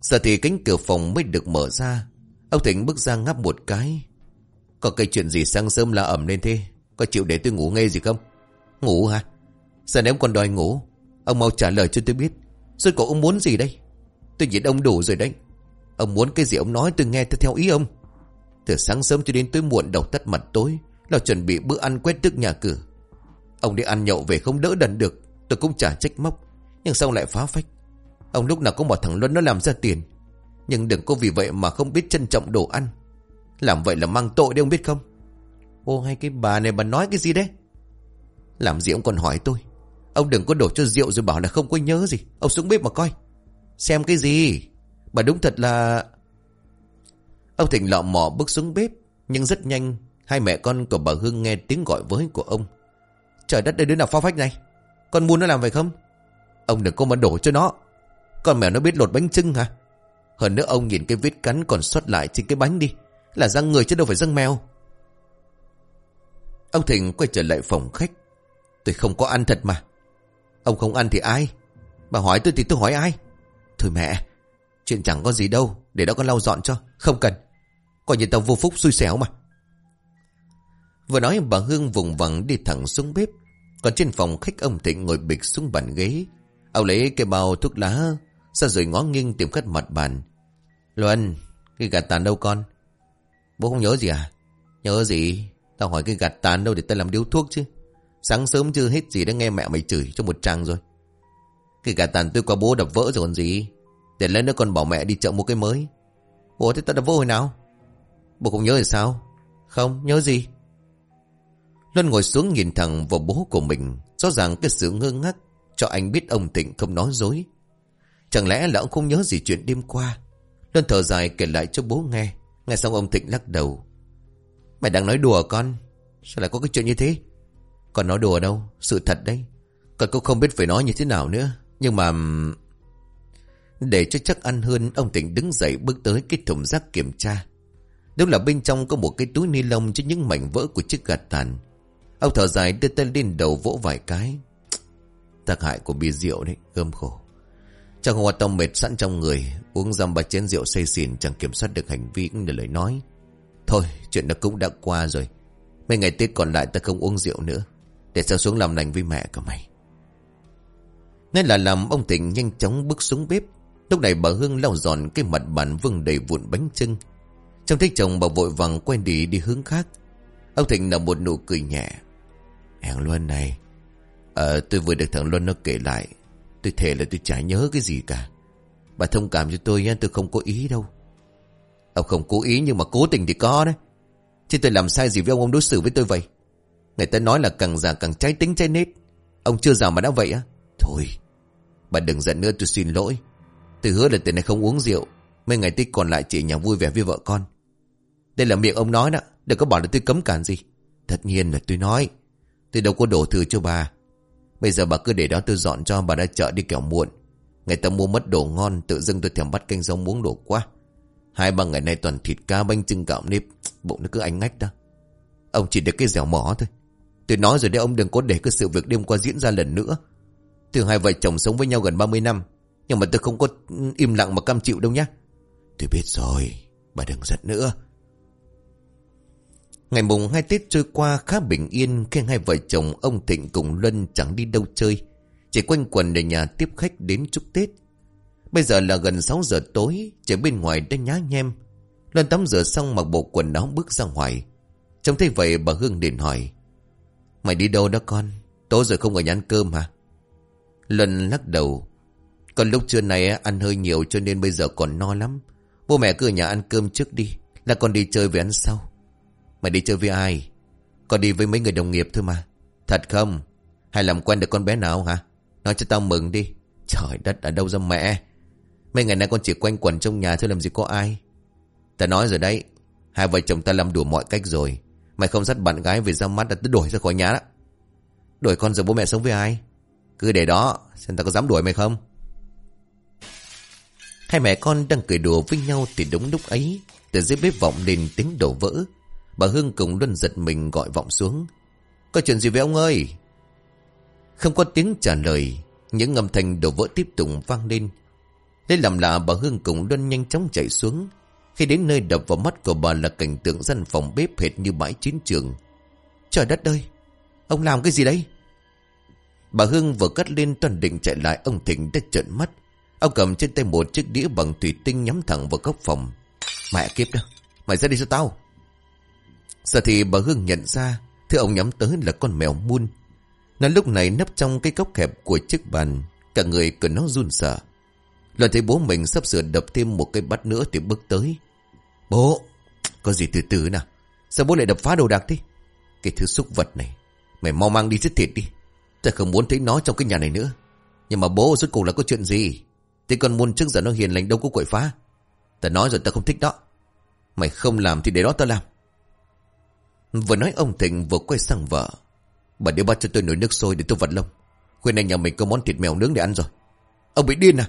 Giờ thì cánh cửa phòng mới được mở ra. Ông Thịnh bước ra ngáp một cái. Có cái chuyện gì sáng sớm la ẩm lên thế? Có chịu để tôi ngủ ngay gì không? Ngủ hả? Giờ nếu còn đòi ngủ? Ông mau trả lời cho tôi biết. Rồi cậu ông muốn gì đây? Tôi nhìn ông đủ rồi đấy. Ông muốn cái gì ông nói tôi nghe tôi theo ý ông. Từ sáng sớm cho đến tối muộn đầu tắt mặt tối Là chuẩn bị bữa ăn quét tức nhà cửa. Ông đi ăn nhậu về không đỡ đần được, Tôi cũng chả trách móc. Nhưng sao lại phá phách? Ông lúc nào cũng bảo thằng Luân nó làm ra tiền. Nhưng đừng có vì vậy mà không biết trân trọng đồ ăn. Làm vậy là mang tội đấy, ông biết không? Ô, hay cái bà này bà nói cái gì đấy? Làm gì ông còn hỏi tôi? Ông đừng có đổ cho rượu rồi bảo là không có nhớ gì. Ông xuống bếp mà coi. Xem cái gì? Bà đúng thật là Ông Thịnh lọ mò bước xuống bếp, Nhưng rất nhanh, Hai mẹ con của bà Hương nghe tiếng gọi với của ông. Trời đất đây đứa nào phá phách này? Con muốn nó làm vậy không? Ông đừng có mà đổ cho nó. Con mèo nó biết lột bánh trưng hả? Hơn nữa ông nhìn cái vết cắn còn xuất lại trên cái bánh đi. Là răng người chứ đâu phải răng mèo. Ông Thịnh quay trở lại phòng khách. Tôi không có ăn thật mà. Ông không ăn thì ai? Bà hỏi tôi thì tôi hỏi ai? Thôi mẹ, Chuyện chẳng có gì đâu. Để đó con lau dọn cho. Không cần. Coi như tao vô phúc xui xẻo mà. Vừa nói bà Hương vùng vằng đi thẳng xuống bếp. Còn trên phòng khách ông Thịnh ngồi bịch xuống bàn ghế. Ông lấy cái bao thuốc lá, Ra rồi ngó nghiêng tìm khất mặt bàn. Luân, Cái gạt tàn đâu con? Bố không nhớ gì à? Nhớ gì? Tao hỏi cái gạt tàn đâu để tao làm điếu thuốc chứ. Sáng sớm chưa hết gì đã nghe mẹ mày chửi cho một trang rồi. Cái gạt tàn tôi qua bố đập vỡ rồi còn gì? Để lên nữa con bảo mẹ đi chợ mua cái mới. Bố, thế tao đập vỡ hồi nào? Bố không nhớ thì sao? Không, nhớ gì? Luân ngồi xuống nhìn thẳng vào bố của mình, Rõ ràng cái sự ngơ ngác Cho anh biết ông Tịnh không nói dối. Chẳng lẽ là ông không nhớ gì chuyện đêm qua? Luân thở dài kể lại cho bố nghe. Nghe xong ông thịnh lắc đầu. Mày đang nói đùa con. Sao lại có cái chuyện như thế? Con nói đùa đâu? Sự thật đấy. Con cũng không biết phải nói như thế nào nữa. Nhưng mà Để cho chắc ăn hơn, Ông thịnh đứng dậy bước tới cái thùng rác kiểm tra. Đúng là bên trong có một cái túi ni lông Cho những mảnh vỡ của chiếc gạt tàn. Ông thở dài đưa tay lên đầu vỗ vài cái. Tác hại của bia rượu đấy Gơm khổ. Chàng hoa tông mệt sẵn trong người, Uống dăm ba chén rượu say xỉn, Chẳng kiểm soát được hành vi cũng như lời nói. Thôi, chuyện đó cũng đã qua rồi. Mấy ngày Tết còn lại ta không uống rượu nữa. Để sao xuống làm lành với mẹ của mày? Nên là làm ông Thịnh nhanh chóng bước xuống bếp. Lúc này bà Hương lau dọn cái mặt bàn vương đầy vụn bánh trưng Trong thích chồng bà vội vàng quay đi đi hướng khác. Ông Thịnh nở một nụ cười nhẹ. Hẹn Luân này Ờ tôi vừa được thằng Luân nó kể lại. Tôi thề là tôi chả nhớ cái gì cả. Bà thông cảm cho tôi nha tôi không có ý đâu. Ông không cố ý nhưng mà cố tình thì có đấy. Chứ tôi làm sai gì với ông ông đối xử với tôi vậy? Người ta nói là càng già càng trái tính trái nết. Ông chưa già mà đã vậy á. Thôi, Bà đừng giận nữa, tôi xin lỗi. Tôi hứa là từ này không uống rượu, Mấy ngày tích còn lại chỉ nhà vui vẻ với vợ con. Đây là miệng ông nói đó, Đừng có bảo là tôi cấm cản gì. Tất nhiên là tôi nói. Tôi đâu có đổ thừa cho bà. Bây giờ bà cứ để đó tôi dọn cho, bà đã chợ đi kẻo muộn. Ngày ta mua mất đồ ngon, Tự dưng tôi thèm bắt canh rau muống đồ quá. Hai ba ngày nay toàn thịt cá, bánh trưng gạo nếp, Bụng nó cứ ánh ngách đó. Ông chỉ được cái dẻo mỏ thôi. Tôi nói rồi đấy, ông đừng có để cái sự việc đêm qua diễn ra lần nữa. Từ hai vợ chồng sống với nhau gần 30 năm, Nhưng mà tôi không có im lặng mà cam chịu đâu nhá. Tôi biết rồi, Bà đừng giận nữa. Ngày mùng hai Tết trôi qua khá bình yên khi hai vợ chồng ông Thịnh cùng Luân chẳng đi đâu chơi. Chỉ quanh quần ở nhà tiếp khách đến chúc Tết. Bây giờ là gần 6 giờ tối, trời bên ngoài đã nhá nhem. Luân tắm rửa xong mặc bộ quần áo bước ra ngoài. Trông thấy vậy bà Hương liền hỏi. Mày đi đâu đó con? Tối rồi không ở nhà ăn cơm hả? Luân lắc đầu. Còn lúc trưa này ăn hơi nhiều cho nên bây giờ còn no lắm. Bố mẹ cứ ở nhà ăn cơm trước đi. Là con đi chơi về ăn sau. Mày đi chơi với ai? Con đi với mấy người đồng nghiệp thôi mà. Thật không? Hay làm quen được con bé nào hả? Nói cho tao mừng đi. Trời đất, ở đâu ra mẹ? Mấy ngày nay con chỉ quanh quẩn trong nhà thôi, làm gì có ai. Ta nói rồi đấy. Hai vợ chồng ta làm đủ mọi cách rồi. Mày không dắt bạn gái về ra mắt là tớ đuổi ra khỏi nhà đó. Đuổi con giờ bố mẹ sống với ai? Cứ để đó. Xem ta có dám đuổi mày không? Hai mẹ con đang cười đùa với nhau thì đúng lúc ấy. Từ dưới bếp vọng lên tiếng đổ vỡ. Bà Hương cùng Luân giật mình gọi vọng xuống. Có chuyện gì với ông ơi? Không có tiếng trả lời. Những âm thanh đổ vỡ tiếp tục vang lên. Lấy làm lạ bà Hương cùng Luân nhanh chóng chạy xuống. Khi đến nơi đập vào mắt của bà là cảnh tượng dân phòng bếp hệt như bãi chiến trường. Trời đất ơi! Ông làm cái gì đấy? Bà Hương vừa cất lên toàn định chạy lại, ông Thịnh đã trợn mắt. Ông cầm trên tay một chiếc đĩa bằng thủy tinh nhắm thẳng vào góc phòng. Mẹ kiếp đó! Mày ra đi cho tao! Giờ thì bà Hương nhận ra Thứ ông nhắm tới là con mèo muôn Nó lúc này nấp trong cái góc hẹp của chiếc bàn Cả người của nó run sợ lần thấy bố mình sắp sửa đập thêm một cái bát nữa thì bước tới. Bố, có gì từ từ nào. Sao bố lại đập phá đồ đạc thế? Cái thứ xúc vật này, mày mau mang đi giết thịt đi. Ta không muốn thấy nó trong cái nhà này nữa. Nhưng mà bố rốt cuộc là có chuyện gì? Thế con muôn trước giờ nó hiền lành đâu có quậy phá. Ta nói rồi ta không thích đó. Mày không làm thì để đó ta làm. Vừa nói ông Thịnh vừa quay sang vợ. Bà đưa bắt cho tôi nồi nước sôi để tôi vật lông. Khuyên anh nhà mình có món thịt mèo nướng để ăn rồi. Ông bị điên à?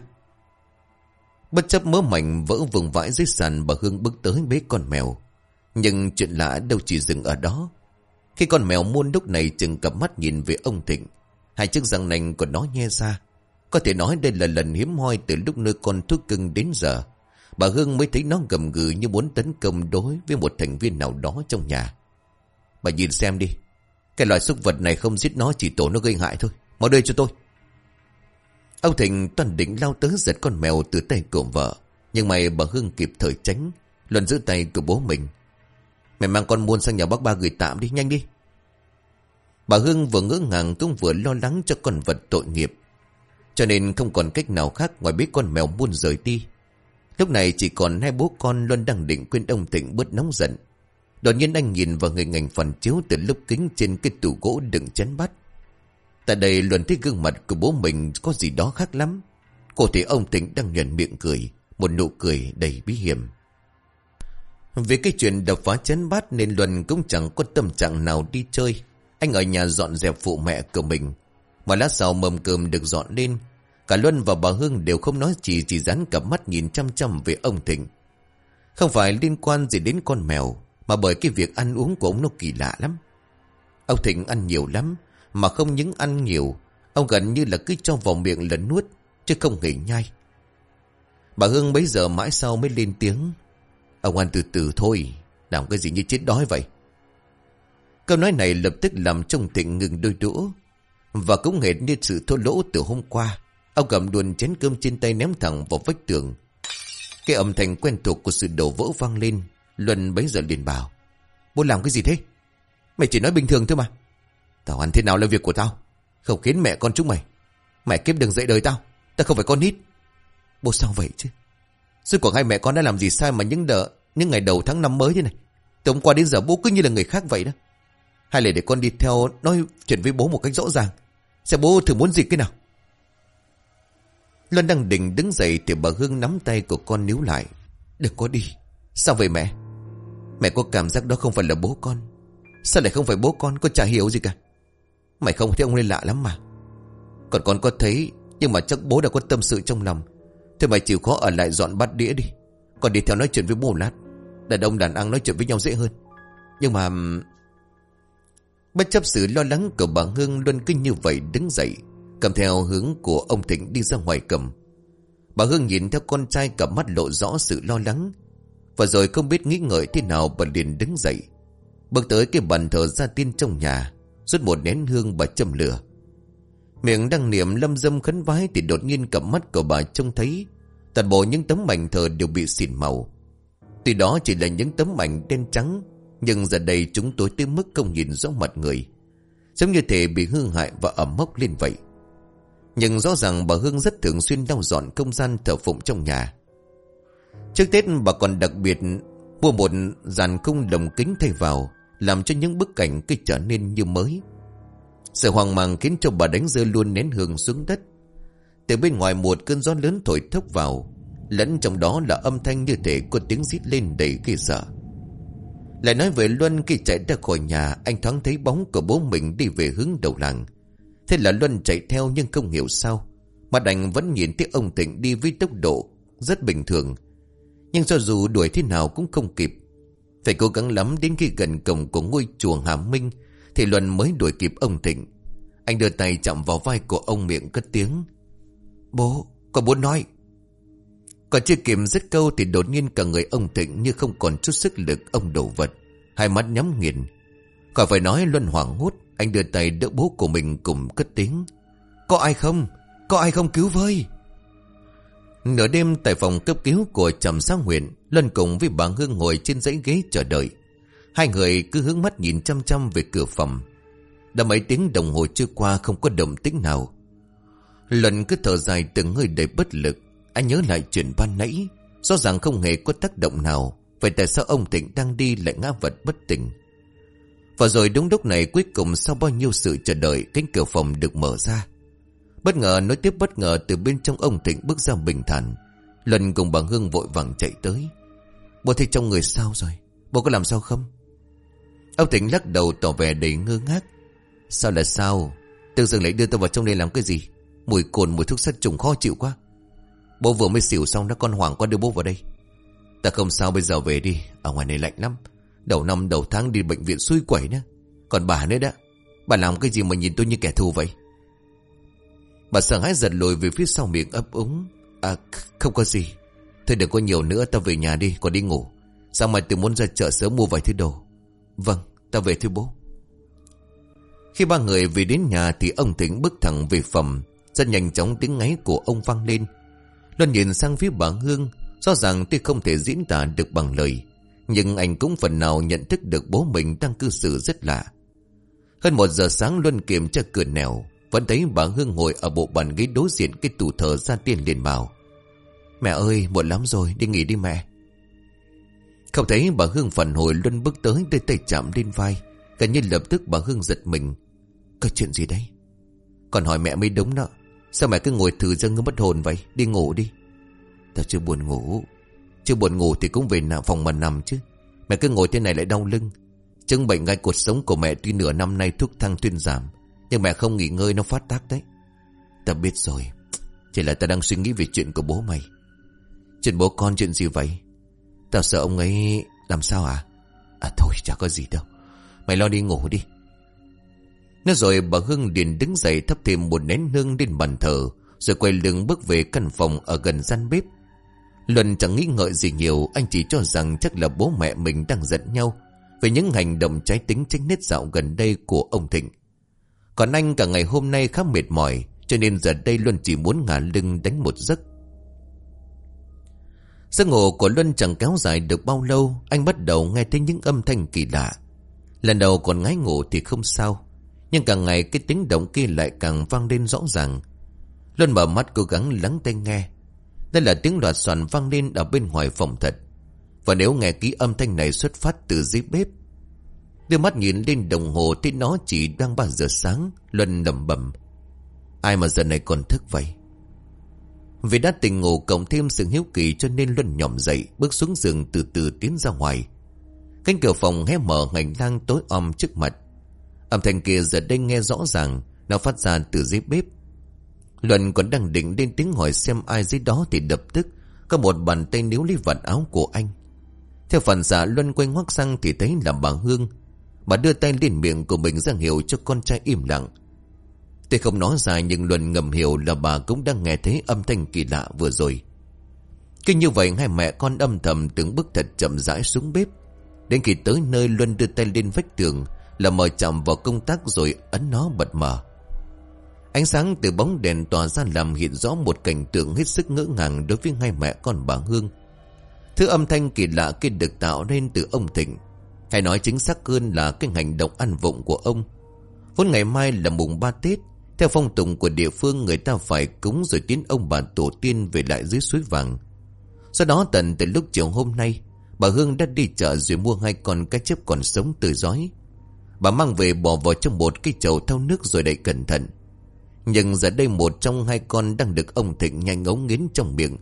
Bất chấp mớ mảnh vỡ vùng vãi dưới sàn, bà Hương bước tới bế con mèo. Nhưng chuyện lạ đâu chỉ dừng ở đó. Khi con mèo muôn lúc này chừng cặp mắt nhìn về ông Thịnh. Hai chiếc răng nành của nó nhe ra. Có thể nói đây là lần hiếm hoi từ lúc nuôi con thú cưng đến giờ. Bà Hương mới thấy nó gầm gừ như muốn tấn công đối với một thành viên nào đó trong nhà. Bà nhìn xem đi. Cái loài súc vật này không giết nó chỉ tổ nó gây hại thôi. Mau đưa cho tôi. Ông Thịnh toàn định lao tới giật con mèo từ tay của vợ. Nhưng mày bà Hương kịp thời tránh. Luận giữ tay của bố mình. Mày mang con muôn sang nhà bác ba gửi tạm đi, nhanh đi. Bà Hương vừa ngỡ ngàng cũng vừa lo lắng cho con vật tội nghiệp. Cho nên không còn cách nào khác ngoài biết con mèo muôn rời đi. Lúc này chỉ còn hai bố con luôn đang định quên ông Thịnh bớt nóng giận. Đột nhiên anh nhìn vào người ngành phần chiếu từ lúc kính trên cái tủ gỗ đựng chén bát. Tại đây luận thấy gương mặt của bố mình có gì đó khác lắm. Cô thấy ông Thịnh đang nhuận miệng cười, một nụ cười đầy bí hiểm. Vì cái chuyện đập phá chén bát nên Luân cũng chẳng có tâm trạng nào đi chơi. Anh ở nhà dọn dẹp phụ mẹ của mình. Mà lát sau mầm cơm được dọn lên. Cả Luân và bà Hương đều không nói gì chỉ dán cặp mắt nhìn chăm chăm về ông Thịnh. Không phải liên quan gì đến con mèo, mà bởi cái việc ăn uống của ông nó kỳ lạ lắm. Ông Thịnh ăn nhiều lắm, mà không những ăn nhiều, ông gần như là cứ cho vào miệng lẫn nuốt, chứ không hề nhai. Bà Hương bấy giờ mãi sau mới lên tiếng. Ông ăn từ từ thôi, làm cái gì như chết đói vậy. Câu nói này lập tức làm trông Thịnh ngừng đôi đũa, và cũng hệt như sự thô lỗ từ hôm qua. Ông cầm đuồn chén cơm trên tay ném thẳng vào vách tường. Cái âm thanh quen thuộc của sự đổ vỡ vang lên. Luân bấy giờ liền bảo. Bố làm cái gì thế? Mày chỉ nói bình thường thôi mà. Tao ăn thế nào là việc của tao. Không khiến mẹ con chúng mày. Mẹ kiếp đừng dậy đời tao. Tao không phải con nít. Bố sao vậy chứ? Suốt cuộc hai mẹ con đã làm gì sai mà những đợ, những ngày đầu tháng năm mới thế này. Từ hôm qua đến giờ bố cứ như là người khác vậy đó. Hay là để con đi theo nói chuyện với bố một cách rõ ràng. Xem bố thử muốn gì cái nào. Luân đang định đứng dậy thì bà Hương nắm tay của con níu lại. Đừng có đi. Sao vậy mẹ? Mẹ có cảm giác đó không phải là bố con. Sao lại không phải bố con? Con chả hiểu gì cả. Mày không thấy ông lên lạ lắm mà. Còn con có thấy, nhưng mà chắc bố đã có tâm sự trong lòng. thế mày chịu khó ở lại dọn bát đĩa đi. Còn đi theo nói chuyện với bố lát. Đàn ông đàn ăn nói chuyện với nhau dễ hơn. Nhưng mà... Bất chấp sự lo lắng của bà Hương luân kinh như vậy đứng dậy, Cầm theo hướng của ông Thịnh đi ra ngoài cầm Bà Hương nhìn theo con trai cặp mắt lộ rõ sự lo lắng và rồi không biết nghĩ ngợi thế nào bà liền đứng dậy. Bước tới cái bàn thờ gia tiên trong nhà, Rút một nén hương bà châm lửa. Miệng đang niệm lâm dâm khấn vái Thì đột nhiên cặp mắt của bà trông thấy, Toàn bộ những tấm mảnh thờ đều bị xỉn màu. Tuy đó chỉ là những tấm mảnh đen trắng, Nhưng giờ đây chúng tối tới mức không nhìn rõ mặt người, Giống như thể bị hư hại và ẩm mốc lên vậy. Nhưng rõ ràng bà Hương rất thường xuyên lau dọn không gian thờ phụng trong nhà. Trước Tết bà còn đặc biệt mua một dàn cung lồng kính thay vào, làm cho những bức cảnh cây trở nên như mới. Sự hoang mang khiến cho bà đánh rơi luôn nén hương xuống đất. Từ bên ngoài một cơn gió lớn thổi thốc vào, lẫn trong đó là âm thanh như thể có tiếng rít lên đầy kỳ sợ. Lại nói về Luân khi chạy ra khỏi nhà, anh thoáng thấy bóng của bố mình đi về hướng đầu làng. Thế là Luân chạy theo nhưng không hiểu sao. Mặt anh vẫn nhìn thấy ông Tịnh đi với tốc độ rất bình thường. Nhưng cho dù đuổi thế nào cũng không kịp. Phải cố gắng lắm đến khi gần cổng của ngôi chùa Hà Minh thì Luân mới đuổi kịp ông Thịnh. Anh đưa tay chạm vào vai của ông miệng cất tiếng. Bố, con muốn nói. Còn chưa kịp dứt câu thì đột nhiên cả người ông Thịnh như không còn chút sức lực ông đổ vật. Hai mắt nhắm nghiền. Khỏi phải nói Luân hoảng hốt. Anh đưa tay đỡ bố của mình cùng cất tiếng. Có ai không? Có ai không cứu với? Nửa đêm tại phòng cấp cứu của trầm sáng huyện, Luân cùng với bà Hương ngồi trên dãy ghế chờ đợi. Hai người cứ hướng mắt nhìn chăm chăm về cửa phòng. Đã mấy tiếng đồng hồ trôi qua không có động tĩnh nào. Luân cứ thở dài từng hơi đầy bất lực. anh nhớ lại chuyện ban nãy Rõ ràng không hề có tác động nào Vậy tại sao ông Thịnh đang đi lại ngã vật bất tỉnh Và rồi đúng lúc này cuối cùng sau bao nhiêu sự chờ đợi Cánh cửa phòng được mở ra Bất ngờ nói tiếp bất ngờ, từ bên trong ông Thịnh bước ra bình thản. Lần cùng bà Hương vội vàng chạy tới. Bố thấy trong người sao rồi? Bố có làm sao không? Ông Thịnh lắc đầu tỏ vẻ đầy ngơ ngác. Sao là sao? Tự dưng lại đưa tôi vào trong đây làm cái gì? Mùi cồn, mùi thuốc sát trùng khó chịu quá. Bố vừa mới xỉu xong đã con Hoàng qua đưa bố vào đây. Ta không sao, bây giờ về đi. Ở ngoài này lạnh lắm. Đầu năm, đầu tháng đi bệnh viện xui quẩy nữa. Còn bà nữa đó. Bà làm cái gì mà nhìn tôi như kẻ thù vậy? Bà sợ hãi giật lùi về phía sau miệng ấp úng. À không có gì. Thôi đừng có nhiều nữa, tao về nhà đi, Còn đi ngủ. Sao mai tôi muốn ra chợ sớm mua vài thứ đồ. Vâng tao về thưa bố. Khi ba người về đến nhà Thì ông Thịnh bước thẳng về phòng. Rất nhanh chóng tiếng ngáy của ông vang lên. Luân nhìn sang phía bà Hương, Rõ ràng tuy không thể diễn tả được bằng lời, Nhưng anh cũng phần nào nhận thức được bố mình đang cư xử rất lạ. Hơn một giờ sáng, Luân kiểm tra cửa nẻo. Vẫn thấy bà Hương ngồi ở bộ bàn ghế đối diện cái tủ thờ ra tiền liền bảo, Mẹ ơi, muộn lắm rồi, đi nghỉ đi mẹ. Không thấy bà Hương phản hồi, Luân bước tới đưa tay chạm lên vai, Gần như lập tức bà Hương giật mình. Có chuyện gì đấy? Còn hỏi mẹ mới đúng đó. Sao mẹ cứ ngồi thử dâng mất hồn vậy? Đi ngủ đi. Tao chưa buồn ngủ. Chưa buồn ngủ thì cũng về nào phòng mà nằm chứ. Mẹ cứ ngồi thế này lại đau lưng. Chứng bệnh ngay cuộc sống của mẹ tuy nửa năm nay thuốc thăng tuyên giảm nhưng mẹ không nghỉ ngơi, nó phát tác đấy. Ta biết rồi, Chỉ là ta đang suy nghĩ về chuyện của bố mày. Chuyện bố con chuyện gì vậy? Tao sợ ông ấy làm sao à? À thôi, chả có gì đâu. Mày lo đi ngủ đi. Nói rồi bà Hưng liền đứng dậy thắp thêm một nén hương lên bàn thờ, Rồi quay lưng bước về căn phòng ở gần gian bếp. Luân chẳng nghĩ ngợi gì nhiều, Anh chỉ cho rằng chắc là bố mẹ mình đang giận nhau Về những hành động trái tính trách nết dạo gần đây của ông Thịnh. Còn anh cả ngày hôm nay khá mệt mỏi, Cho nên giờ đây Luân chỉ muốn ngả lưng đánh một giấc. Giấc ngủ của Luân chẳng kéo dài được bao lâu, Anh bắt đầu nghe thấy những âm thanh kỳ lạ. Lần đầu còn ngái ngủ thì không sao, nhưng càng ngày cái tiếng động kia lại càng vang lên rõ ràng. Luân mở mắt cố gắng lắng tai nghe. Đây là tiếng loạt soạn vang lên ở bên ngoài phòng thật. Và nếu nghe ký âm thanh này xuất phát từ dưới bếp Đưa mắt nhìn lên đồng hồ thấy nó chỉ đang 3 giờ sáng, Luân lầm bẩm. Ai mà giờ này còn thức vậy? Vì đã tỉnh ngủ cộng thêm sự hiếu kỳ cho nên Luân nhỏm dậy, Bước xuống giường từ từ tiến ra ngoài. Cánh cửa phòng hé mở, hành lang tối om trước mặt. Âm thanh kia giờ đây nghe rõ ràng, Nó phát ra từ dưới bếp. Luân còn đang định lên tiếng hỏi xem ai dưới đó Thì đập tức Có một bàn tay níu lấy vạt áo của anh. Theo phản xạ, Luân quay ngoắc sang Thì thấy là bà Hương. Bà đưa tay lên miệng của mình ra hiệu cho con trai im lặng Tôi không nói ra, nhưng Luân ngầm hiểu là bà cũng đang nghe thấy âm thanh kỳ lạ vừa rồi. Cứ như vậy, hai mẹ con âm thầm từng bước thật chậm rãi xuống bếp. Đến khi tới nơi Luân đưa tay lên vách tường, là mời chạm vào công tác rồi ấn nó bật mở. Ánh sáng từ bóng đèn tỏa ra làm hiện rõ một cảnh tượng hết sức ngỡ ngàng đối với hai mẹ con bà Hương. Thứ âm thanh kỳ lạ kia được tạo nên từ ông Thịnh. Hay nói chính xác hơn là cái hành động ăn vụng của ông. Vốn ngày mai là mùng ba Tết, theo phong tục của địa phương người ta phải cúng rồi tiến ông bà tổ tiên về lại dưới suối vàng. Sau đó tận từ lúc chiều hôm nay, bà Hương đã đi chợ rồi mua hai con cá chép còn sống từ giói. Bà mang về bỏ vào trong một cái chậu thau nước rồi đậy cẩn thận. Nhưng giờ đây một trong hai con đang được ông Thịnh nhanh ống nghiến trong miệng.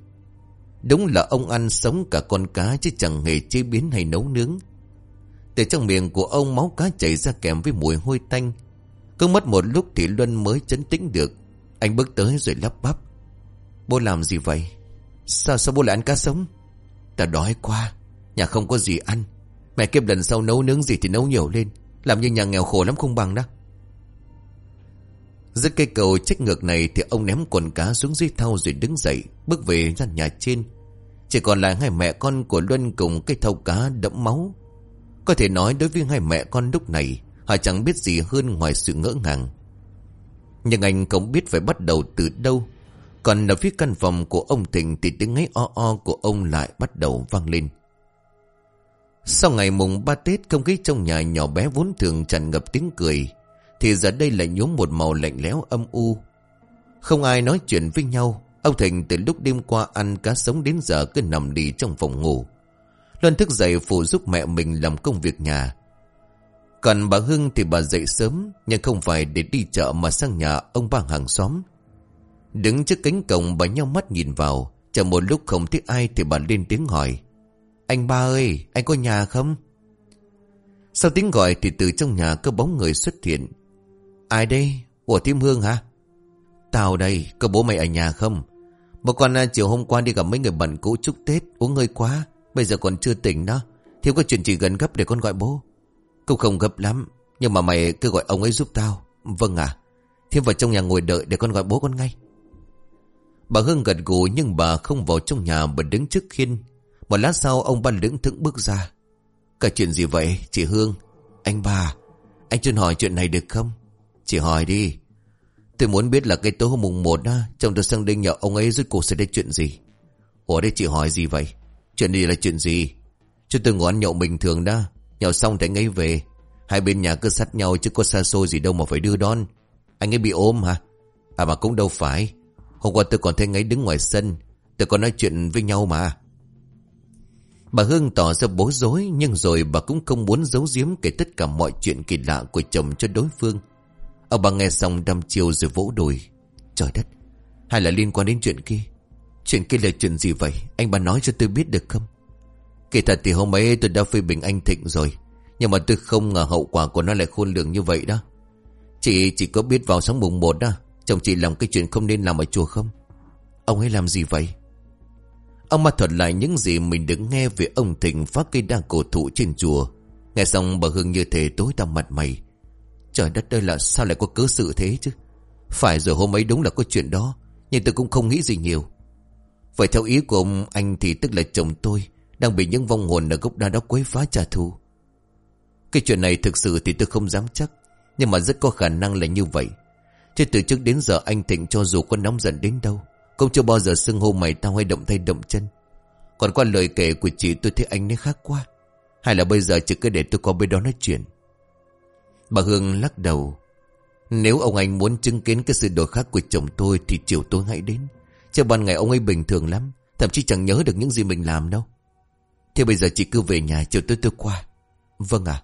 Đúng là ông ăn sống cả con cá chứ chẳng hề chế biến hay nấu nướng. Từ trong miệng của ông, máu cá chảy ra kèm với mùi hôi tanh. Cứ mất một lúc thì Luân mới chấn tĩnh được. Anh bước tới rồi lắp bắp. Bố làm gì vậy? Sao sao bố lại ăn cá sống? Ta đói quá. Nhà không có gì ăn. Mẹ kiếp lần sau nấu nướng gì thì nấu nhiều lên. Làm như nhà nghèo khổ lắm không bằng đó Dưới cây cầu trách ngược này Thì ông ném quần cá xuống dưới thau rồi đứng dậy, Bước về ra nhà trên Chỉ còn lại hai mẹ con của Luân Cùng cây thau cá đẫm máu có thể nói đối với hai mẹ con lúc này, Họ chẳng biết gì hơn ngoài sự ngỡ ngàng. Nhưng anh không biết phải bắt đầu từ đâu. Còn ở phía căn phòng của ông Thịnh Thì tiếng ấy o o của ông lại bắt đầu vang lên. Sau ngày mùng ba Tết, không khí trong nhà nhỏ bé vốn thường tràn ngập tiếng cười. Thì giờ đây lại nhuốm một màu lạnh lẽo âm u. Không ai nói chuyện với nhau. Ông Thịnh từ lúc đêm qua ăn cá sống đến giờ cứ nằm đi trong phòng ngủ. Luân thức dậy phụ giúp mẹ mình làm công việc nhà. Còn bà Hưng thì bà dậy sớm, nhưng không phải để đi chợ mà sang nhà ông bà hàng xóm. Đứng trước cánh cổng bà nhau mắt nhìn vào, chờ một lúc không thấy ai thì bà lên tiếng hỏi. Anh ba ơi, anh có nhà không? Sau tiếng gọi thì từ trong nhà có bóng người xuất hiện. Ai đây? Ủa Thiêm Hương hả? Tao đây, có bố mày ở nhà không? Bà con à, chiều hôm qua đi gặp mấy người bạn cũ chúc Tết, uống hơi quá, bây giờ còn chưa tỉnh đó. Thiếu có chuyện gì gần gấp để con gọi bố. Cũng không gấp lắm, nhưng mà mày cứ gọi ông ấy giúp tao. Vâng à, Thiếu vào trong nhà ngồi đợi để con gọi bố con ngay. Bà Hương gật gù nhưng bà không vào trong nhà mà đứng trước khiên. Một lát sau ông ba lưỡng thững bước ra. Cả chuyện gì vậy chị Hương? Anh bà, anh chuyên hỏi chuyện này được không? Chị hỏi đi. Tôi muốn biết là cái tối hôm mùng 1 á, chồng tôi sang đinh nhờ ông ấy rút cuộc sẽ đến chuyện gì. Ủa đây chị hỏi gì vậy? Chuyện gì là chuyện gì? Chứ tôi ngồi ăn nhậu bình thường đó. Nhậu xong thì anh ấy về. Hai bên nhà cứ sát nhau chứ có xa xôi gì đâu mà phải đưa đón. Anh ấy bị ốm hả? À mà cũng đâu phải. Hôm qua tôi còn thấy anh ấy đứng ngoài sân. Tôi còn nói chuyện với nhau mà. Bà Hương tỏ ra bối rối nhưng rồi bà cũng không muốn giấu giếm kể tất cả mọi chuyện kỳ lạ của chồng cho đối phương. Ông bà nghe xong đăm chiều rồi vỗ đùi. Trời đất, hay là liên quan đến chuyện kia? Chuyện kia là chuyện gì vậy? Anh bà nói cho tôi biết được không? Kỳ thật thì hôm ấy tôi đã phê bình anh Thịnh rồi. Nhưng mà tôi không ngờ hậu quả của nó lại khôn lường như vậy đó. Chị chỉ có biết vào sáng mùng 1 đó. Chồng chị làm cái chuyện không nên làm ở chùa không? Ông ấy làm gì vậy? Ông ma thuật lại những gì mình được nghe về ông Thịnh phát cây đa cổ thụ trên chùa. Nghe xong bà Hương như thể tối tăm mặt mày. Trời đất ơi là sao lại có cớ sự thế chứ? Phải rồi hôm ấy đúng là có chuyện đó. Nhưng tôi cũng không nghĩ gì nhiều. Vậy theo ý của ông, anh thì tức là chồng tôi đang bị những vong hồn ở gốc đa đó quấy phá trả thù. Cái chuyện này thực sự thì tôi không dám chắc. Nhưng mà rất có khả năng là như vậy. Chứ từ trước đến giờ anh Thịnh cho dù có nóng giận đến đâu, cũng chưa bao giờ xưng hô mày tao hay động tay động chân Còn qua lời kể của chị tôi thấy anh ấy khác quá Hay là bây giờ chỉ cứ để tôi qua bên đó nói chuyện Bà Hương lắc đầu Nếu ông anh muốn chứng kiến cái sự đổi khác của chồng tôi Thì chiều tối hãy đến Chứ ban ngày ông ấy bình thường lắm, Thậm chí chẳng nhớ được những gì mình làm đâu. Thế bây giờ chị cứ về nhà chiều tôi tôi qua. Vâng ạ.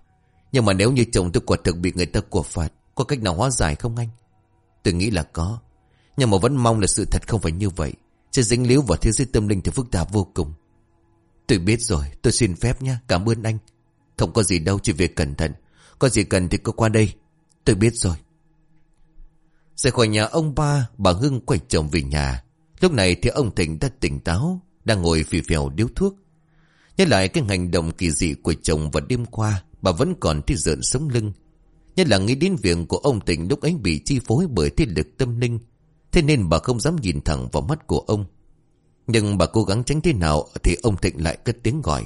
Nhưng mà nếu như chồng tôi quả thực bị người ta của phạt, Có cách nào hóa giải không anh? Tôi nghĩ là có. Nhưng mà vẫn mong là sự thật không phải như vậy. Chứ dính líu vào thế giới tâm linh thì phức tạp vô cùng. Tôi biết rồi, Tôi xin phép nhé Cảm ơn anh. Không có gì đâu, chỉ việc cẩn thận. Có gì cần thì cứ qua đây. Tôi biết rồi. Rời khỏi nhà ông ba, Bà Hưng quay chồng về nhà. Lúc này thì ông Thịnh đã tỉnh táo, Đang ngồi phì phèo điếu thuốc. Nhớ lại cái hành động kỳ dị của chồng vào đêm qua, Bà vẫn còn thì rợn sống lưng. Nhất là nghĩ đến việc của ông Thịnh lúc ấy bị chi phối bởi thiên lực tâm linh, Thế nên bà không dám nhìn thẳng vào mắt của ông. Nhưng bà cố gắng tránh thế nào Thì ông Thịnh lại cất tiếng gọi.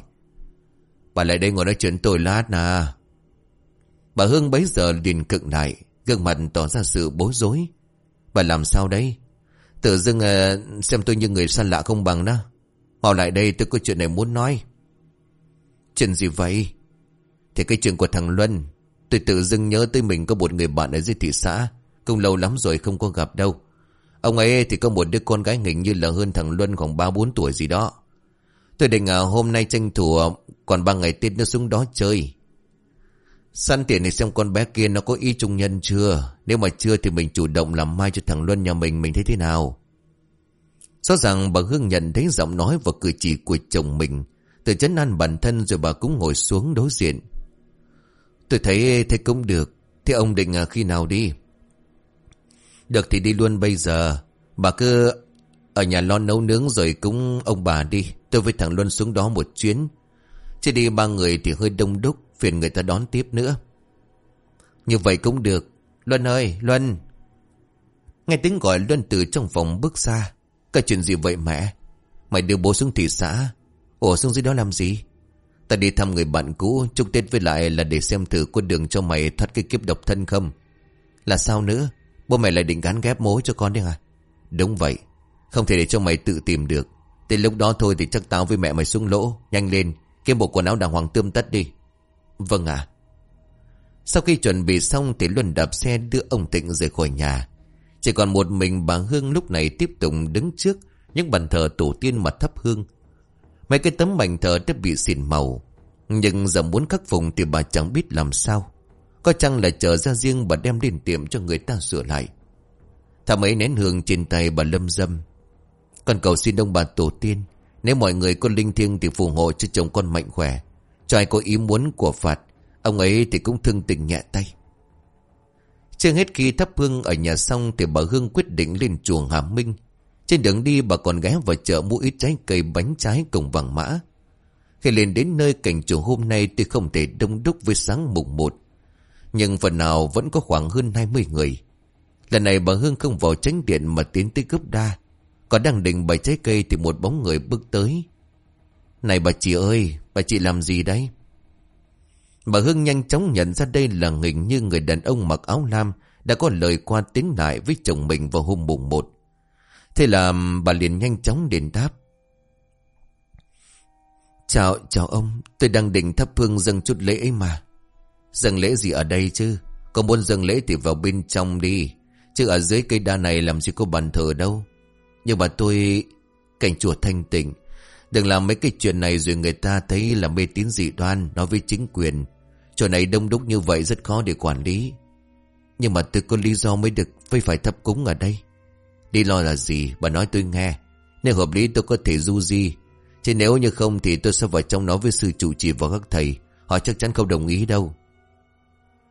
Bà lại đây ngồi nói chuyện tôi lát nè. Bà Hương bấy giờ liền cựng lại, Gương mặt tỏ ra sự bối rối. Bà làm sao đây? Tự dưng ờ, xem tôi như người xa lạ không bằng đó Mau lại đây tôi có chuyện này muốn nói. Chuyện gì vậy? Thì cái chuyện của thằng Luân Tôi tự dưng nhớ tới mình có một người bạn ở dưới thị xã. Cũng lâu lắm rồi không có gặp đâu. Ông ấy thì có một đứa con gái hình như là hơn thằng Luân khoảng 3-4 tuổi gì đó. Tôi định à, hôm nay tranh thủ ờ, còn 3 ngày Tết nó xuống đó chơi. Săn tiền để xem con bé kia nó có ý trung nhân chưa. Nếu mà chưa thì mình chủ động làm mai cho thằng Luân nhà mình mình thấy thế nào. Rõ ràng bà Hương nhận thấy giọng nói và cử chỉ của chồng mình. Từ chấn an bản thân rồi bà cũng ngồi xuống đối diện. Tôi thấy thấy cũng được. Thế ông định à, khi nào đi? Được thì đi luôn bây giờ. Bà cứ ở nhà lo nấu nướng rồi cũng ông bà đi. Tôi với thằng Luân xuống đó một chuyến. Chỉ đi ba người thì hơi đông đúc. Phiền người ta đón tiếp nữa. Như vậy cũng được. Luân ơi, Luân. Nghe tiếng gọi Luân từ trong phòng bước ra. Cái chuyện gì vậy mẹ? Mày đưa bố xuống thị xã. Ủa xuống dưới đó làm gì? Ta đi thăm người bạn cũ chúc Tết với lại là để xem thử có đường cho mày thoát cái kiếp độc thân không. Là sao nữa? Bố mày lại định gắn ghép mối cho con đấy à Đúng vậy Không thể để cho mày tự tìm được Tới lúc đó thôi thì chắc tao với mẹ mày xuống lỗ Nhanh lên Kiếm bộ quần áo đàng hoàng tươm tất đi Vâng ạ Sau khi chuẩn bị xong thì Luân đạp xe đưa ông Tịnh rời khỏi nhà Chỉ còn một mình bà Hương lúc này tiếp tục đứng trước những bàn thờ tổ tiên mà thắp hương. Mấy cái tấm bàn thờ đã bị xỉn màu. Nhưng giờ muốn khắc phục thì bà chẳng biết làm sao. Có chăng là chờ ra riêng bà đem đến tiệm cho người ta sửa lại. Thả mấy nén hương trên tay bà lâm dâm. Con cầu xin ông bà tổ tiên. Nếu mọi người có linh thiêng thì phù hộ cho chồng con mạnh khỏe trai có ý muốn của Phật. Ông ấy thì cũng thương tình nhẹ tay. Chưa hết khi thắp hương ở nhà xong thì bà Hương quyết định lên chuồng Hà Minh. Trên đường đi bà còn ghé vào chợ mua ít trái cây bánh trái cùng vàng mã. Khi lên đến nơi cảnh chùa hôm nay tuy không thể đông đúc với sáng mùng một. Nhưng phần nào vẫn có khoảng hơn 20 người. Lần này bà Hương không vào tránh điện mà tiến tới gấp đa. Còn đang định bày trái cây thì một bóng người bước tới. Này bà chị ơi, bà chị làm gì đấy? Bà Hương nhanh chóng nhận ra đây là hình như người đàn ông mặc áo lam đã có lời qua tiếng lại với chồng mình vào hôm mùng một. Thế là bà liền nhanh chóng đền đáp. Chào, chào ông, tôi đang định thắp hương dâng chút lễ ấy mà. Dâng lễ gì ở đây chứ? Có muốn dâng lễ thì vào bên trong đi. Chứ ở dưới cây đa này làm gì có bàn thờ đâu. Nhưng mà tôi... Cảnh chùa thanh tịnh. Đừng làm mấy cái chuyện này rồi người ta thấy là mê tín dị đoan nói với chính quyền. Chỗ này đông đúc như vậy rất khó để quản lý. Nhưng mà tôi có lý do mới được phải phải thắp cúng ở đây. Lý lo là gì? Bà nói tôi nghe. Nếu hợp lý tôi có thể du di. Chứ nếu như không thì tôi sẽ vào trong nói với sư chủ trì và các thầy. Họ chắc chắn không đồng ý đâu.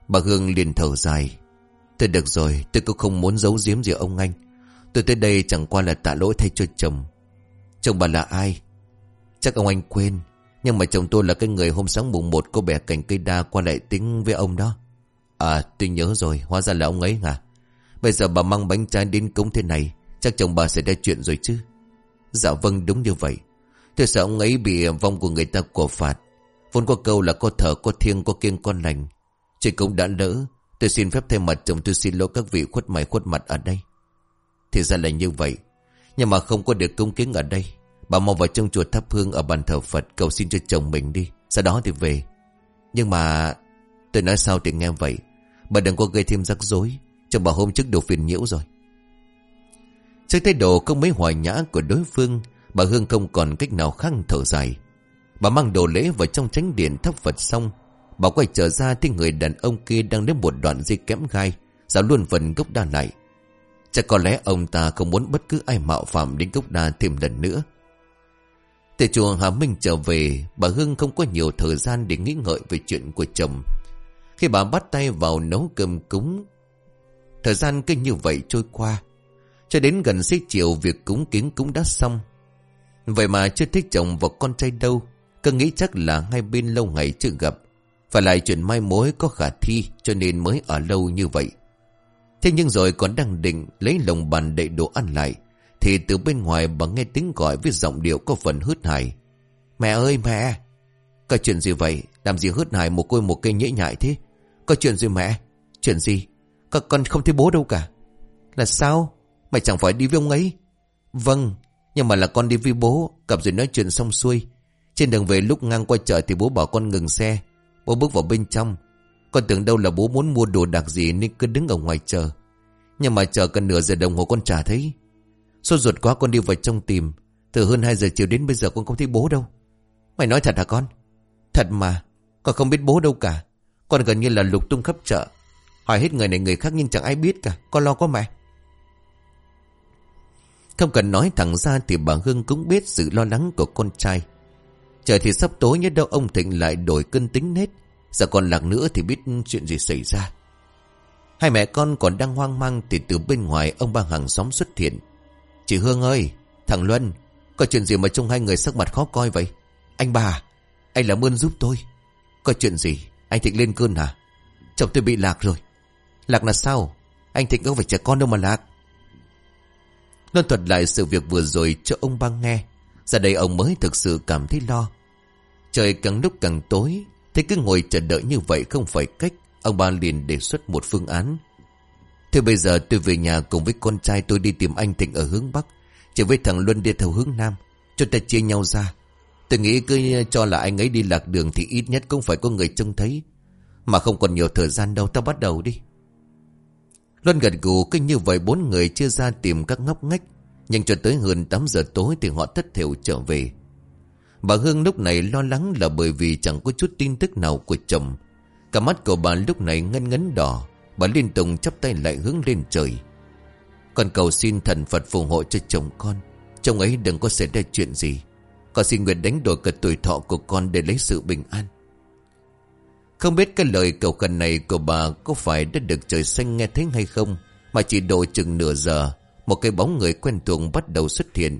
Bà Hương liền thở dài. Tôi được rồi, tôi cũng không muốn giấu giếm gì ông anh. Tôi tới đây chẳng qua là tạ lỗi thay cho chồng. Chồng bà là ai? Chắc ông anh quên. Nhưng mà chồng tôi là cái người hôm sáng mùng 1 cô bẻ cành cây đa qua lại tính với ông đó. À tôi nhớ rồi, hóa ra là ông ấy à. Bây giờ bà mang bánh trái đến cống thế này, chắc chồng bà sẽ ra chuyện rồi chứ. Dạ vâng đúng như vậy. Tôi sợ ông ấy bị vong của người ta cổ phạt. Vốn có câu là có thở, có thiêng, có kiêng, con lành. Trời cũng đã lỡ. Tôi xin phép thay mặt chồng tôi xin lỗi các vị khuất mày khuất mặt ở đây. Thì ra là như vậy. Nhưng mà không có được công kính ở đây. Bà mau vào trong chùa thắp hương ở bàn thờ Phật cầu xin cho chồng mình đi. Sau đó thì về. Nhưng mà... Tôi nói sao thì nghe vậy. Bà đừng có gây thêm rắc rối. Chồng bà hôm trước đồ phiền nhiễu rồi. Trước thái độ không mấy hòa nhã của đối phương. Bà Hương không còn cách nào khác thở dài. Bà mang đồ lễ vào trong tránh điện thắp Phật xong. Bà quay trở ra thì người đàn ông kia đang lấy một đoạn dây kém gai. Giáo luôn phần gốc đa lại. Chắc có lẽ ông ta không muốn bất cứ ai mạo phạm đến gốc đa thêm lần nữa. Từ chùa Hà Minh trở về, bà Hương không có nhiều thời gian để nghĩ ngợi về chuyện của chồng. Khi bà bắt tay vào nấu cơm cúng, thời gian cứ như vậy trôi qua. Cho đến gần xế chiều việc cúng kiến cũng đã xong. Vậy mà chưa thích chồng và con trai đâu, cứ nghĩ chắc là hai bên lâu ngày chưa gặp. Phải lại chuyện mai mối có khả thi cho nên mới ở lâu như vậy. Thế nhưng rồi còn đang định lấy lồng bàn đậy đồ ăn lại thì từ bên ngoài bà nghe tiếng gọi với giọng điệu có phần hớt hải. Mẹ ơi mẹ! Có chuyện gì vậy? Làm gì hớt hải một côi một cây nhễ nhại thế? Có chuyện gì mẹ? Chuyện gì? Các con không thấy bố đâu cả. Là sao? Mày chẳng phải đi với ông ấy? Vâng, nhưng mà là con đi với bố, gặp rồi nói chuyện xong xuôi. Trên đường về lúc ngang qua chợ thì bố bảo con ngừng xe. Bố bước vào bên trong. Con tưởng đâu là bố muốn mua đồ đặc gì nên cứ đứng ở ngoài chờ. Nhưng mà chờ cần nửa giờ đồng hồ con chả thấy. Sốt ruột quá con đi vào trong tìm. Từ hơn 2 giờ chiều đến bây giờ con không thấy bố đâu. Mày nói thật hả con? Thật mà, Con không biết bố đâu cả. Con gần như là lục tung khắp chợ. Hỏi hết người này người khác nhưng chẳng ai biết cả. Con lo có mẹ Không cần nói thẳng ra Thì bà Hương cũng biết sự lo lắng của con trai. Trời thì sắp tối nhất đâu ông Thịnh lại đổi cân tính nết. Giờ còn lạc nữa thì biết chuyện gì xảy ra. Hai mẹ con còn đang hoang mang Thì từ bên ngoài ông ba hàng xóm xuất hiện. Chị Hương ơi, Thằng Luân, Có chuyện gì mà trông hai người sắc mặt khó coi vậy? Anh bà, Anh làm ơn giúp tôi. Có chuyện gì? Anh Thịnh lên cơn hả Chồng tôi bị lạc rồi. Lạc là sao? Anh Thịnh không phải trẻ con đâu mà lạc. Luân thuật lại sự việc vừa rồi cho ông ba nghe. Ra đây ông mới thực sự cảm thấy lo. Trời càng lúc càng tối Thế cứ ngồi chờ đợi như vậy không phải cách. Ông ba liền đề xuất một phương án. Thế bây giờ tôi về nhà cùng với con trai tôi đi tìm anh Thịnh ở hướng Bắc. Chỉ với thằng Luân đi theo hướng Nam. chúng ta chia nhau ra. Tôi nghĩ cứ cho là anh ấy đi lạc đường thì ít nhất cũng phải có người trông thấy. Mà không còn nhiều thời gian đâu, ta bắt đầu đi. Luân gật gù cứ như vậy bốn người chia ra tìm các ngóc ngách. Nhưng cho tới hơn 8 giờ tối thì họ thất thiểu trở về. Bà Hương lúc này lo lắng là bởi vì chẳng có chút tin tức nào của chồng. Cả mắt của bà lúc này ngân ngấn đỏ. Bà liên tục chắp tay lại hướng lên trời. Con cầu xin thần Phật phù hộ cho chồng con. Chồng ấy đừng có xảy ra chuyện gì. Con xin nguyện đánh đổi cả tuổi thọ của con để lấy sự bình an. Không biết cái lời cầu khẩn này của bà có phải đã được trời xanh nghe thấy hay không. Mà chỉ độ chừng nửa giờ. Một cái bóng người quen thuộc bắt đầu xuất hiện.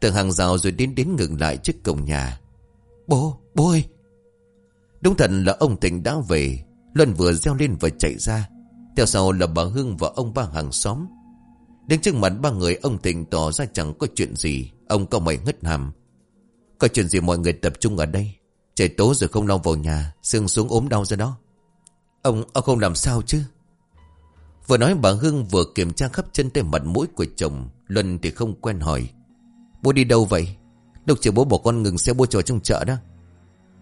Từ hàng rào rồi đến đến ngừng lại trước cổng nhà. Bố, bố ơi! Đúng thật là ông tỉnh đã về. Luân vừa reo lên và chạy ra. Theo sau là bà Hương và ông ba hàng xóm. Đến trước mặt ba người ông thịnh tỏ ra chẳng có chuyện gì. Ông có mày ngất hàm. Có chuyện gì mọi người tập trung ở đây. Trời tối rồi không lau vào nhà. Sương xuống ốm đau ra đó. Ông, ông không làm sao chứ? Vừa nói bà Hương vừa kiểm tra khắp chân tay mặt mũi của chồng. Luân thì không quen hỏi. Bố đi đâu vậy? Lúc chiều bố bỏ con ngừng xe bố trò trong chợ đó.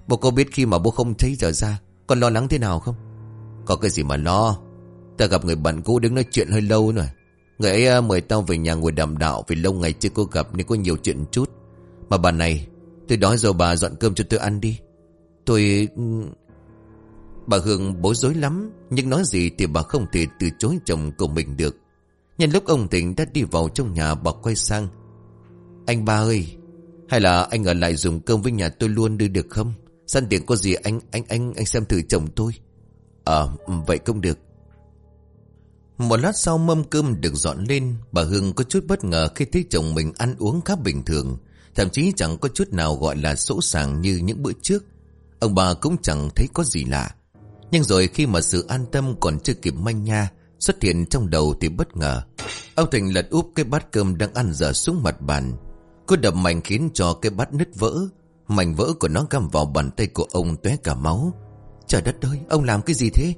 Bố có biết khi mà bố không thấy giờ ra con lo lắng thế nào không? Có cái gì mà lo? Ta gặp người bạn cũ đứng nói chuyện hơi lâu rồi. Người ấy à, mời tao về nhà ngồi đàm đạo Vì lâu ngày chưa có gặp nên có nhiều chuyện chút. Mà bà này, Tôi đói rồi bà dọn cơm cho tôi ăn đi. Tôi... Bà Hương bối rối lắm, Nhưng nói gì thì bà không thể từ chối chồng của mình được. Nhân lúc ông Thịnh đã đi vào trong nhà, bà quay sang. Anh ba ơi, Hay là anh ở lại dùng cơm với nhà tôi luôn đưa được không? Săn tiền có gì anh anh anh anh xem thử chồng tôi. Ờ vậy cũng được. Một lát sau mâm cơm được dọn lên, Bà Hương có chút bất ngờ khi thấy chồng mình ăn uống khá bình thường, Thậm chí chẳng có chút nào gọi là sỗ sàng như những bữa trước. Ông bà cũng chẳng thấy có gì lạ. Nhưng rồi khi mà sự an tâm còn chưa kịp manh nha, Xuất hiện trong đầu thì bất ngờ. Ông Thành lật úp cái bát cơm đang ăn dở xuống mặt bàn. Cô đập mạnh khiến cho cái bát nứt vỡ. Mảnh vỡ của nó găm vào bàn tay của ông tóe cả máu. Trời đất ơi, ông làm cái gì thế?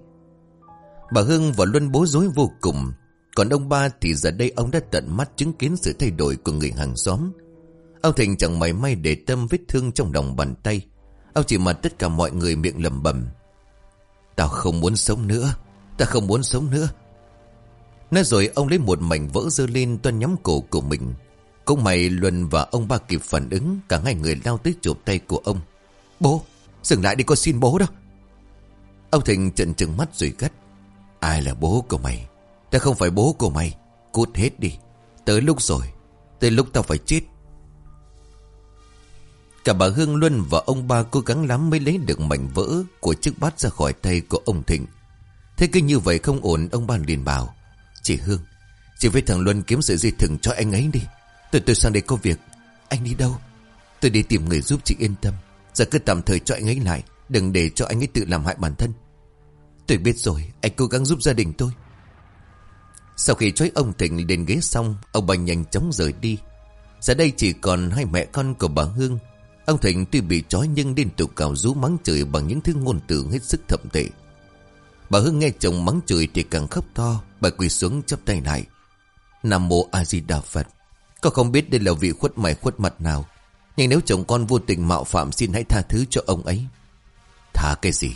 Bà Hương và Luân bối rối vô cùng. Còn ông ba thì giờ đây ông đã tận mắt chứng kiến sự thay đổi của người hàng xóm. Ông Thành chẳng mảy may để tâm vết thương trong lòng bàn tay. Ông chỉ mặt tất cả mọi người miệng lầm bầm Tao không muốn sống nữa Tao không muốn sống nữa. Nói rồi ông lấy một mảnh vỡ dơ lên toan nhắm cổ của mình cũng mày Luân và ông ba kịp phản ứng Cả hai người lao tới chụp tay của ông Bố dừng lại đi con xin bố đó Ông Thịnh trận trừng mắt rồi gắt Ai là bố của mày Ta không phải bố của mày Cút hết đi Tới lúc rồi Tới lúc tao phải chết Cả bà Hương Luân và ông ba cố gắng lắm mới lấy được mảnh vỡ của chiếc bát ra khỏi tay của ông Thịnh. Thế cứ như vậy không ổn ông ba liền bảo. Chị Hương, chị với thằng Luân kiếm sợi dây thừng cho anh ấy đi. Tôi tôi sang đây có việc. Anh đi đâu? Tôi đi tìm người giúp chị yên tâm. Giờ cứ tạm thời cho anh ấy lại Đừng để cho anh ấy tự làm hại bản thân. Tôi biết rồi Anh cố gắng giúp gia đình tôi. Sau khi trói ông Thịnh lên ghế xong Ông bà nhanh chóng rời đi. Giờ đây chỉ còn hai mẹ con của bà Hương. Ông Thịnh tuy bị trói nhưng liên tục cào rú mắng chửi bằng những thứ ngôn từ hết sức thậm tệ. Bà Hương nghe chồng mắng chửi thì càng khóc to, bà quỳ xuống chắp tay lại. Nam mô A Di Đà Phật. Con không biết đây là vị khuất mày khuất mặt nào. Nhưng nếu chồng con vô tình mạo phạm, Xin hãy tha thứ cho ông ấy. Tha cái gì?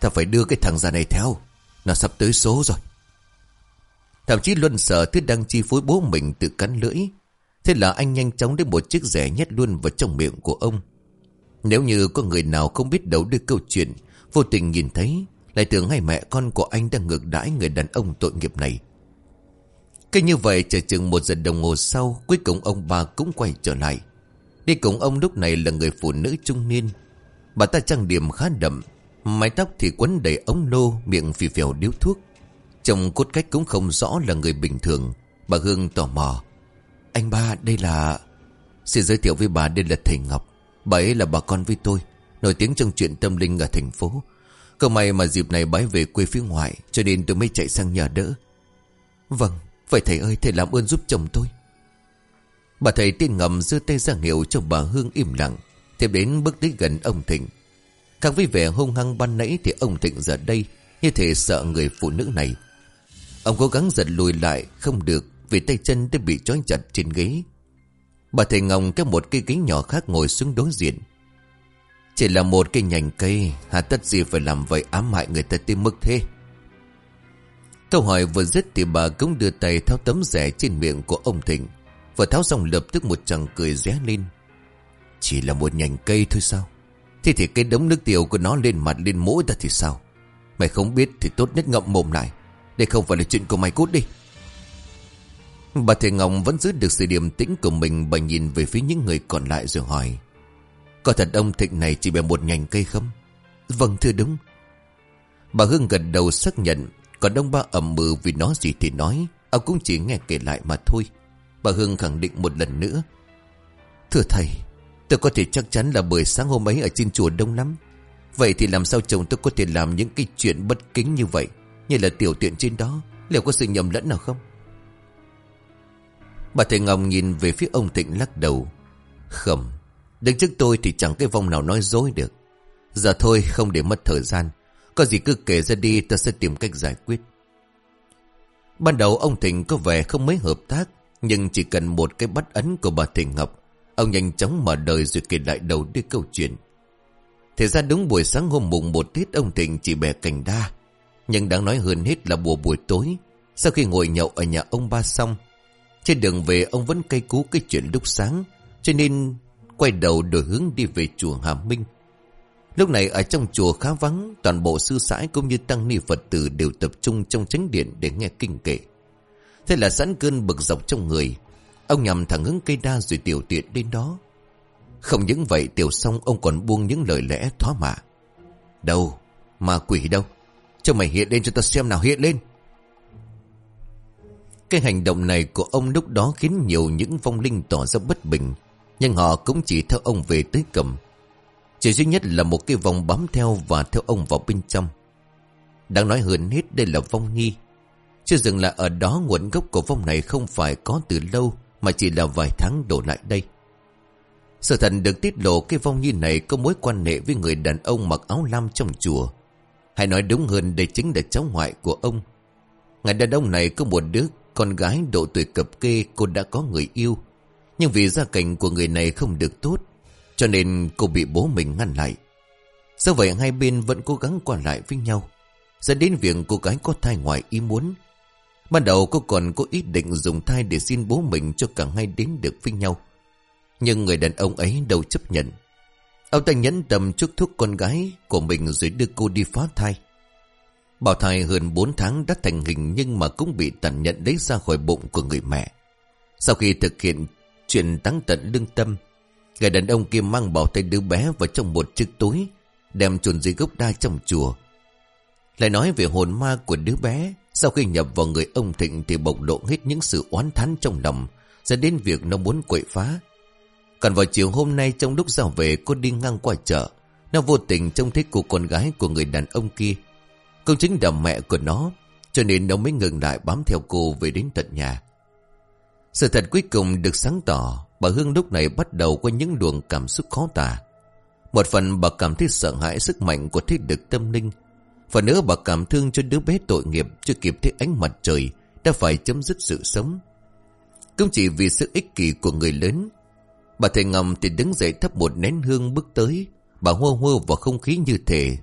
Ta phải đưa cái thằng già này theo. Nó sắp tới số rồi. Thậm chí Luân sợ thứ đang chi phối bố mình tự cắn lưỡi. Thế là anh nhanh chóng đến một chiếc rẻ nhét luôn vào trong miệng của ông. Nếu như có người nào không biết đâu đưa câu chuyện, Vô tình nhìn thấy, Lại tưởng ngay mẹ con của anh đang ngược đãi người đàn ông tội nghiệp này cứ như vậy chờ chừng một giờ đồng hồ sau, Cuối cùng ông bà cũng quay trở lại. Đi cùng ông lúc này là người phụ nữ trung niên. Bà ta trang điểm khá đậm, Mái tóc thì quấn đầy ống nô, Miệng phì phèo điếu thuốc. Trông cốt cách cũng không rõ là người bình thường. Bà Hương tò mò. Anh ba, đây là Xin giới thiệu với bà đây là Thầy Ngọc. Bà ấy là bà con với tôi, Nổi tiếng trong chuyện tâm linh ở thành phố. Cơ may mà dịp này bái về quê phía ngoại, Cho nên tôi mới chạy sang nhà đỡ. Vâng. Vậy thầy ơi, thầy làm ơn giúp chồng tôi. Bà thầy tiên ngầm giơ tay ra hiệu cho bà Hương im lặng. Tiếp đến bước tới gần ông Thịnh. Khác với vẻ hung hăng ban nãy Thì ông Thịnh giờ đây Như thể sợ người phụ nữ này. Ông cố gắng giật lùi lại, Không được, Vì tay chân đã bị trói chặt trên ghế. Bà thầy ngồng kéo một cây ghế nhỏ khác ngồi xuống đối diện. Chỉ là một cây nhành cây, Hà tất gì phải làm vậy ám hại người ta tới mức thế? Câu hỏi vừa dứt thì bà cũng đưa tay tháo tấm rẻ trên miệng của ông Thịnh. Vừa tháo xong lập tức một chàng cười ré lên. Chỉ là một nhành cây thôi sao? Thế thì cái đống nước tiểu của nó lên mặt lên mũi ta thì sao? Mày không biết thì tốt nhất ngậm mồm lại. Đây không phải là chuyện của mày cút đi. Bà Thầy Ngọc vẫn giữ được sự điềm tĩnh của mình, Bà nhìn về phía những người còn lại rồi hỏi, Có thật ông Thịnh này chỉ bè một nhành cây không? Vâng thưa đúng Bà Hương gật đầu xác nhận còn ông ba ẩm mừ vì nó gì thì nói Ông cũng chỉ nghe kể lại mà thôi Bà Hương khẳng định một lần nữa Thưa thầy Tôi có thể chắc chắn là bởi sáng hôm ấy Ở trên chùa đông lắm Vậy thì làm sao chồng tôi có thể làm những cái chuyện bất kính như vậy Như là tiểu tiện trên đó Liệu có sự nhầm lẫn nào không Bà thầy Ngọc nhìn về phía ông Thịnh lắc đầu. Không, đứng trước tôi thì chẳng cái vong nào nói dối được. Giờ thôi không để mất thời gian. Có gì cứ kể ra đi, ta sẽ tìm cách giải quyết. Ban đầu ông Thịnh có vẻ không mấy hợp tác. Nhưng chỉ cần một cái bắt ấn của bà Thịnh Ngọc. Ông nhanh chóng mở đời rồi kể lại đầu đi câu chuyện. Thế ra đúng buổi sáng hôm mùng một Tết, ông Thịnh chỉ bè cành đa. Nhưng đáng nói hơn hết là buổi buổi tối. Sau khi ngồi nhậu ở nhà ông ba xong. Trên đường về ông vẫn cay cú cái chuyện lúc sáng, Cho nên quay đầu đổi hướng đi về chùa Hà Minh Lúc này ở trong chùa khá vắng, Toàn bộ sư sãi cũng như tăng ni Phật tử Đều tập trung trong chánh điện để nghe kinh kệ Thế là sẵn cơn bực dọc trong người, Ông nhằm thẳng hướng cây đa rồi tiểu tiện đến đó Không những vậy, tiểu xong ông còn buông những lời lẽ thoá mạ Đâu mà quỷ đâu Cho mày hiện lên cho ta xem nào, hiện lên cái hành động này của ông lúc đó khiến nhiều những vong linh tỏ ra bất bình. Nhưng họ cũng chỉ theo ông về tới cầm. Chỉ duy nhất là một cái vòng bám theo và theo ông vào bên trong. đang nói hơn hết đây là vong nghi. Chưa dừng là ở đó nguồn gốc của vong này không phải có từ lâu mà chỉ là vài tháng đổ lại đây. sở thần được tiết lộ cái vong nhi này có mối quan hệ với người đàn ông mặc áo lam trong chùa. Hay nói đúng hơn đây chính là cháu ngoại của ông. Người đàn ông này có một đứa con gái độ tuổi cập kê cô đã có người yêu. Nhưng vì gia cảnh của người này không được tốt, cho nên cô bị bố mình ngăn lại. Do vậy hai bên vẫn cố gắng qua lại với nhau, dẫn đến việc cô gái có thai ngoài ý muốn. Ban đầu cô còn có ý định dùng thai để xin bố mình cho cả hai đến được với nhau. Nhưng người đàn ông ấy đâu chấp nhận. Ông ta nhẫn tâm chúc thúc con gái của mình rồi đưa cô đi phá thai. Bảo thai hơn 4 tháng đã thành hình nhưng mà cũng bị tàn nhận lấy ra khỏi bụng của người mẹ. Sau khi thực hiện chuyện tăng tận lương tâm, người đàn ông kia mang bảo tay đứa bé vào trong một chiếc túi, đem chuồn dưới gốc đa trong chùa. Lại nói về hồn ma của đứa bé, sau khi nhập vào người ông Thịnh thì bộc lộ hết những sự oán thán trong lòng, dẫn đến việc nó muốn quậy phá. Còn vào chiều hôm nay trong lúc ra về cô đi ngang qua chợ, nó vô tình trông thấy cô con gái của người đàn ông kia cũng chính là mẹ của nó Cho nên nó mới ngừng lại bám theo cô về đến tận nhà Sự thật cuối cùng được sáng tỏ Bà Hương lúc này bắt đầu có những luồng cảm xúc khó tả. Một phần bà cảm thấy sợ hãi sức mạnh của thế lực tâm linh. Phần nữa bà cảm thương cho đứa bé tội nghiệp Chưa kịp thấy ánh mặt trời, Đã phải chấm dứt sự sống. Cũng chỉ vì sự ích kỷ của người lớn, Bà thầy ngầm thì đứng dậy thắp một nén hương bước tới. Bà hô hô vào không khí như thể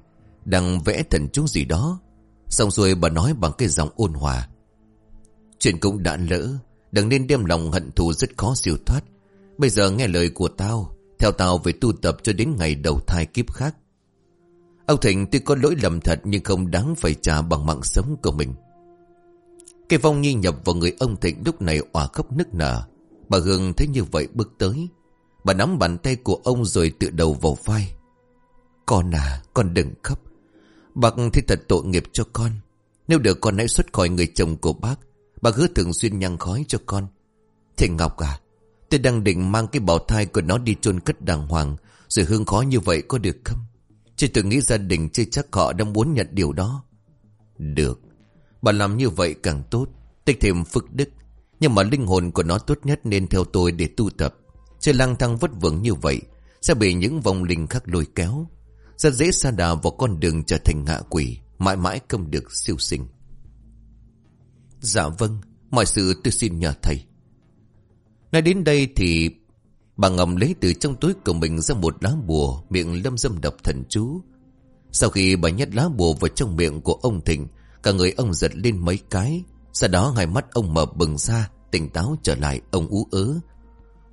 đang vẽ thần chú gì đó. Xong rồi bà nói bằng cái giọng ôn hòa. Chuyện cũng đã lỡ, Đừng nên đem lòng hận thù rất khó siêu thoát. Bây giờ nghe lời của tao Theo tao về tu tập cho đến ngày đầu thai kiếp khác. Ông Thịnh tuy có lỗi lầm thật Nhưng không đáng phải trả bằng mạng sống của mình. Cái vong nhi nhập vào người ông Thịnh lúc này òa khóc nức nở. Bà Hương thấy như vậy bước tới. Bà nắm bàn tay của ông rồi tự đầu vào vai. Con à, con đừng khóc. Bác thì thật tội nghiệp cho con. Nếu được con hãy xuất khỏi người chồng của bác. Bác hứa thường xuyên nhăn khói cho con. Thầy Ngọc à Tôi đang định mang cái bào thai của nó đi chôn cất đàng hoàng, Rồi hương khó như vậy có được không? Chứ tôi nghĩ gia đình chưa chắc họ đang muốn nhận điều đó. Được. Bà làm như vậy càng tốt, Tích thêm phước đức. Nhưng mà linh hồn của nó tốt nhất nên theo tôi để tu tập. Chứ lang thang vất vưởng như vậy, Sẽ bị những vòng linh khác lôi kéo. Rất dễ xa đà vào con đường trở thành ngạ quỷ, Mãi mãi không được siêu sinh. Dạ vâng Mọi sự tôi xin nhờ thầy. Nói đến đây thì Bà ngầm lấy từ trong túi của mình ra một lá bùa, Miệng lâm dâm đọc thần chú. Sau khi bà nhét lá bùa vào trong miệng của ông Thịnh, Cả người ông giật lên mấy cái. Sau đó hai mắt ông mở bừng ra, Tỉnh táo trở lại, ông ú ớ.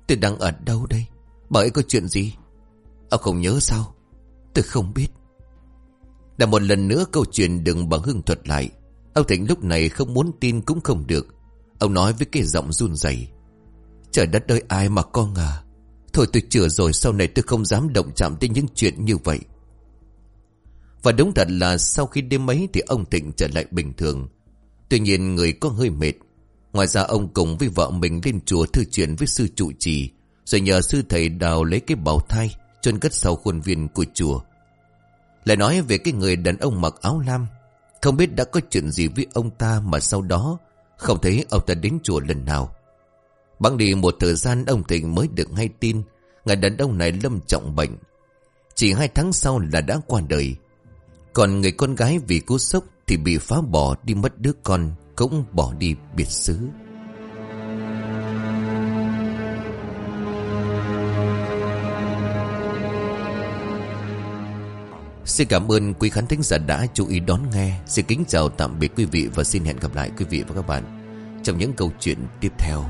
Tôi đang ở đâu đây? Bà ấy có chuyện gì? Ông không nhớ sao? Tôi không biết. Là một lần nữa câu chuyện đừng bằng Hưng thuật lại. Ông Thịnh lúc này không muốn tin cũng không được. Ông nói với cái giọng run rẩy. Trời đất ơi, ai mà có ngờ. Thôi tôi chữa rồi, sau này tôi không dám động chạm đến những chuyện như vậy. Và đúng thật là sau khi đêm ấy thì ông Thịnh trở lại bình thường. Tuy nhiên người có hơi mệt. Ngoài ra ông cùng với vợ mình lên chùa thư chuyện với sư trụ trì, Rồi nhờ sư thầy đào lấy cái bào thai, chôn cất sau khuôn viên của chùa. Lại nói về cái người đàn ông mặc áo lam. Không biết đã có chuyện gì với ông ta mà sau đó Không thấy ông ta đến chùa lần nào. Băng đi một thời gian, ông Thịnh mới được hay tin. Người đàn ông này lâm trọng bệnh. Chỉ hai tháng sau là đã qua đời. Còn người con gái vì cú sốc Thì bị phá bỏ đi mất đứa con, Cũng bỏ đi biệt xứ. Xin cảm ơn quý khán thính giả đã chú ý đón nghe. Xin kính chào tạm biệt quý vị Và xin hẹn gặp lại quý vị và các bạn Trong những câu chuyện tiếp theo.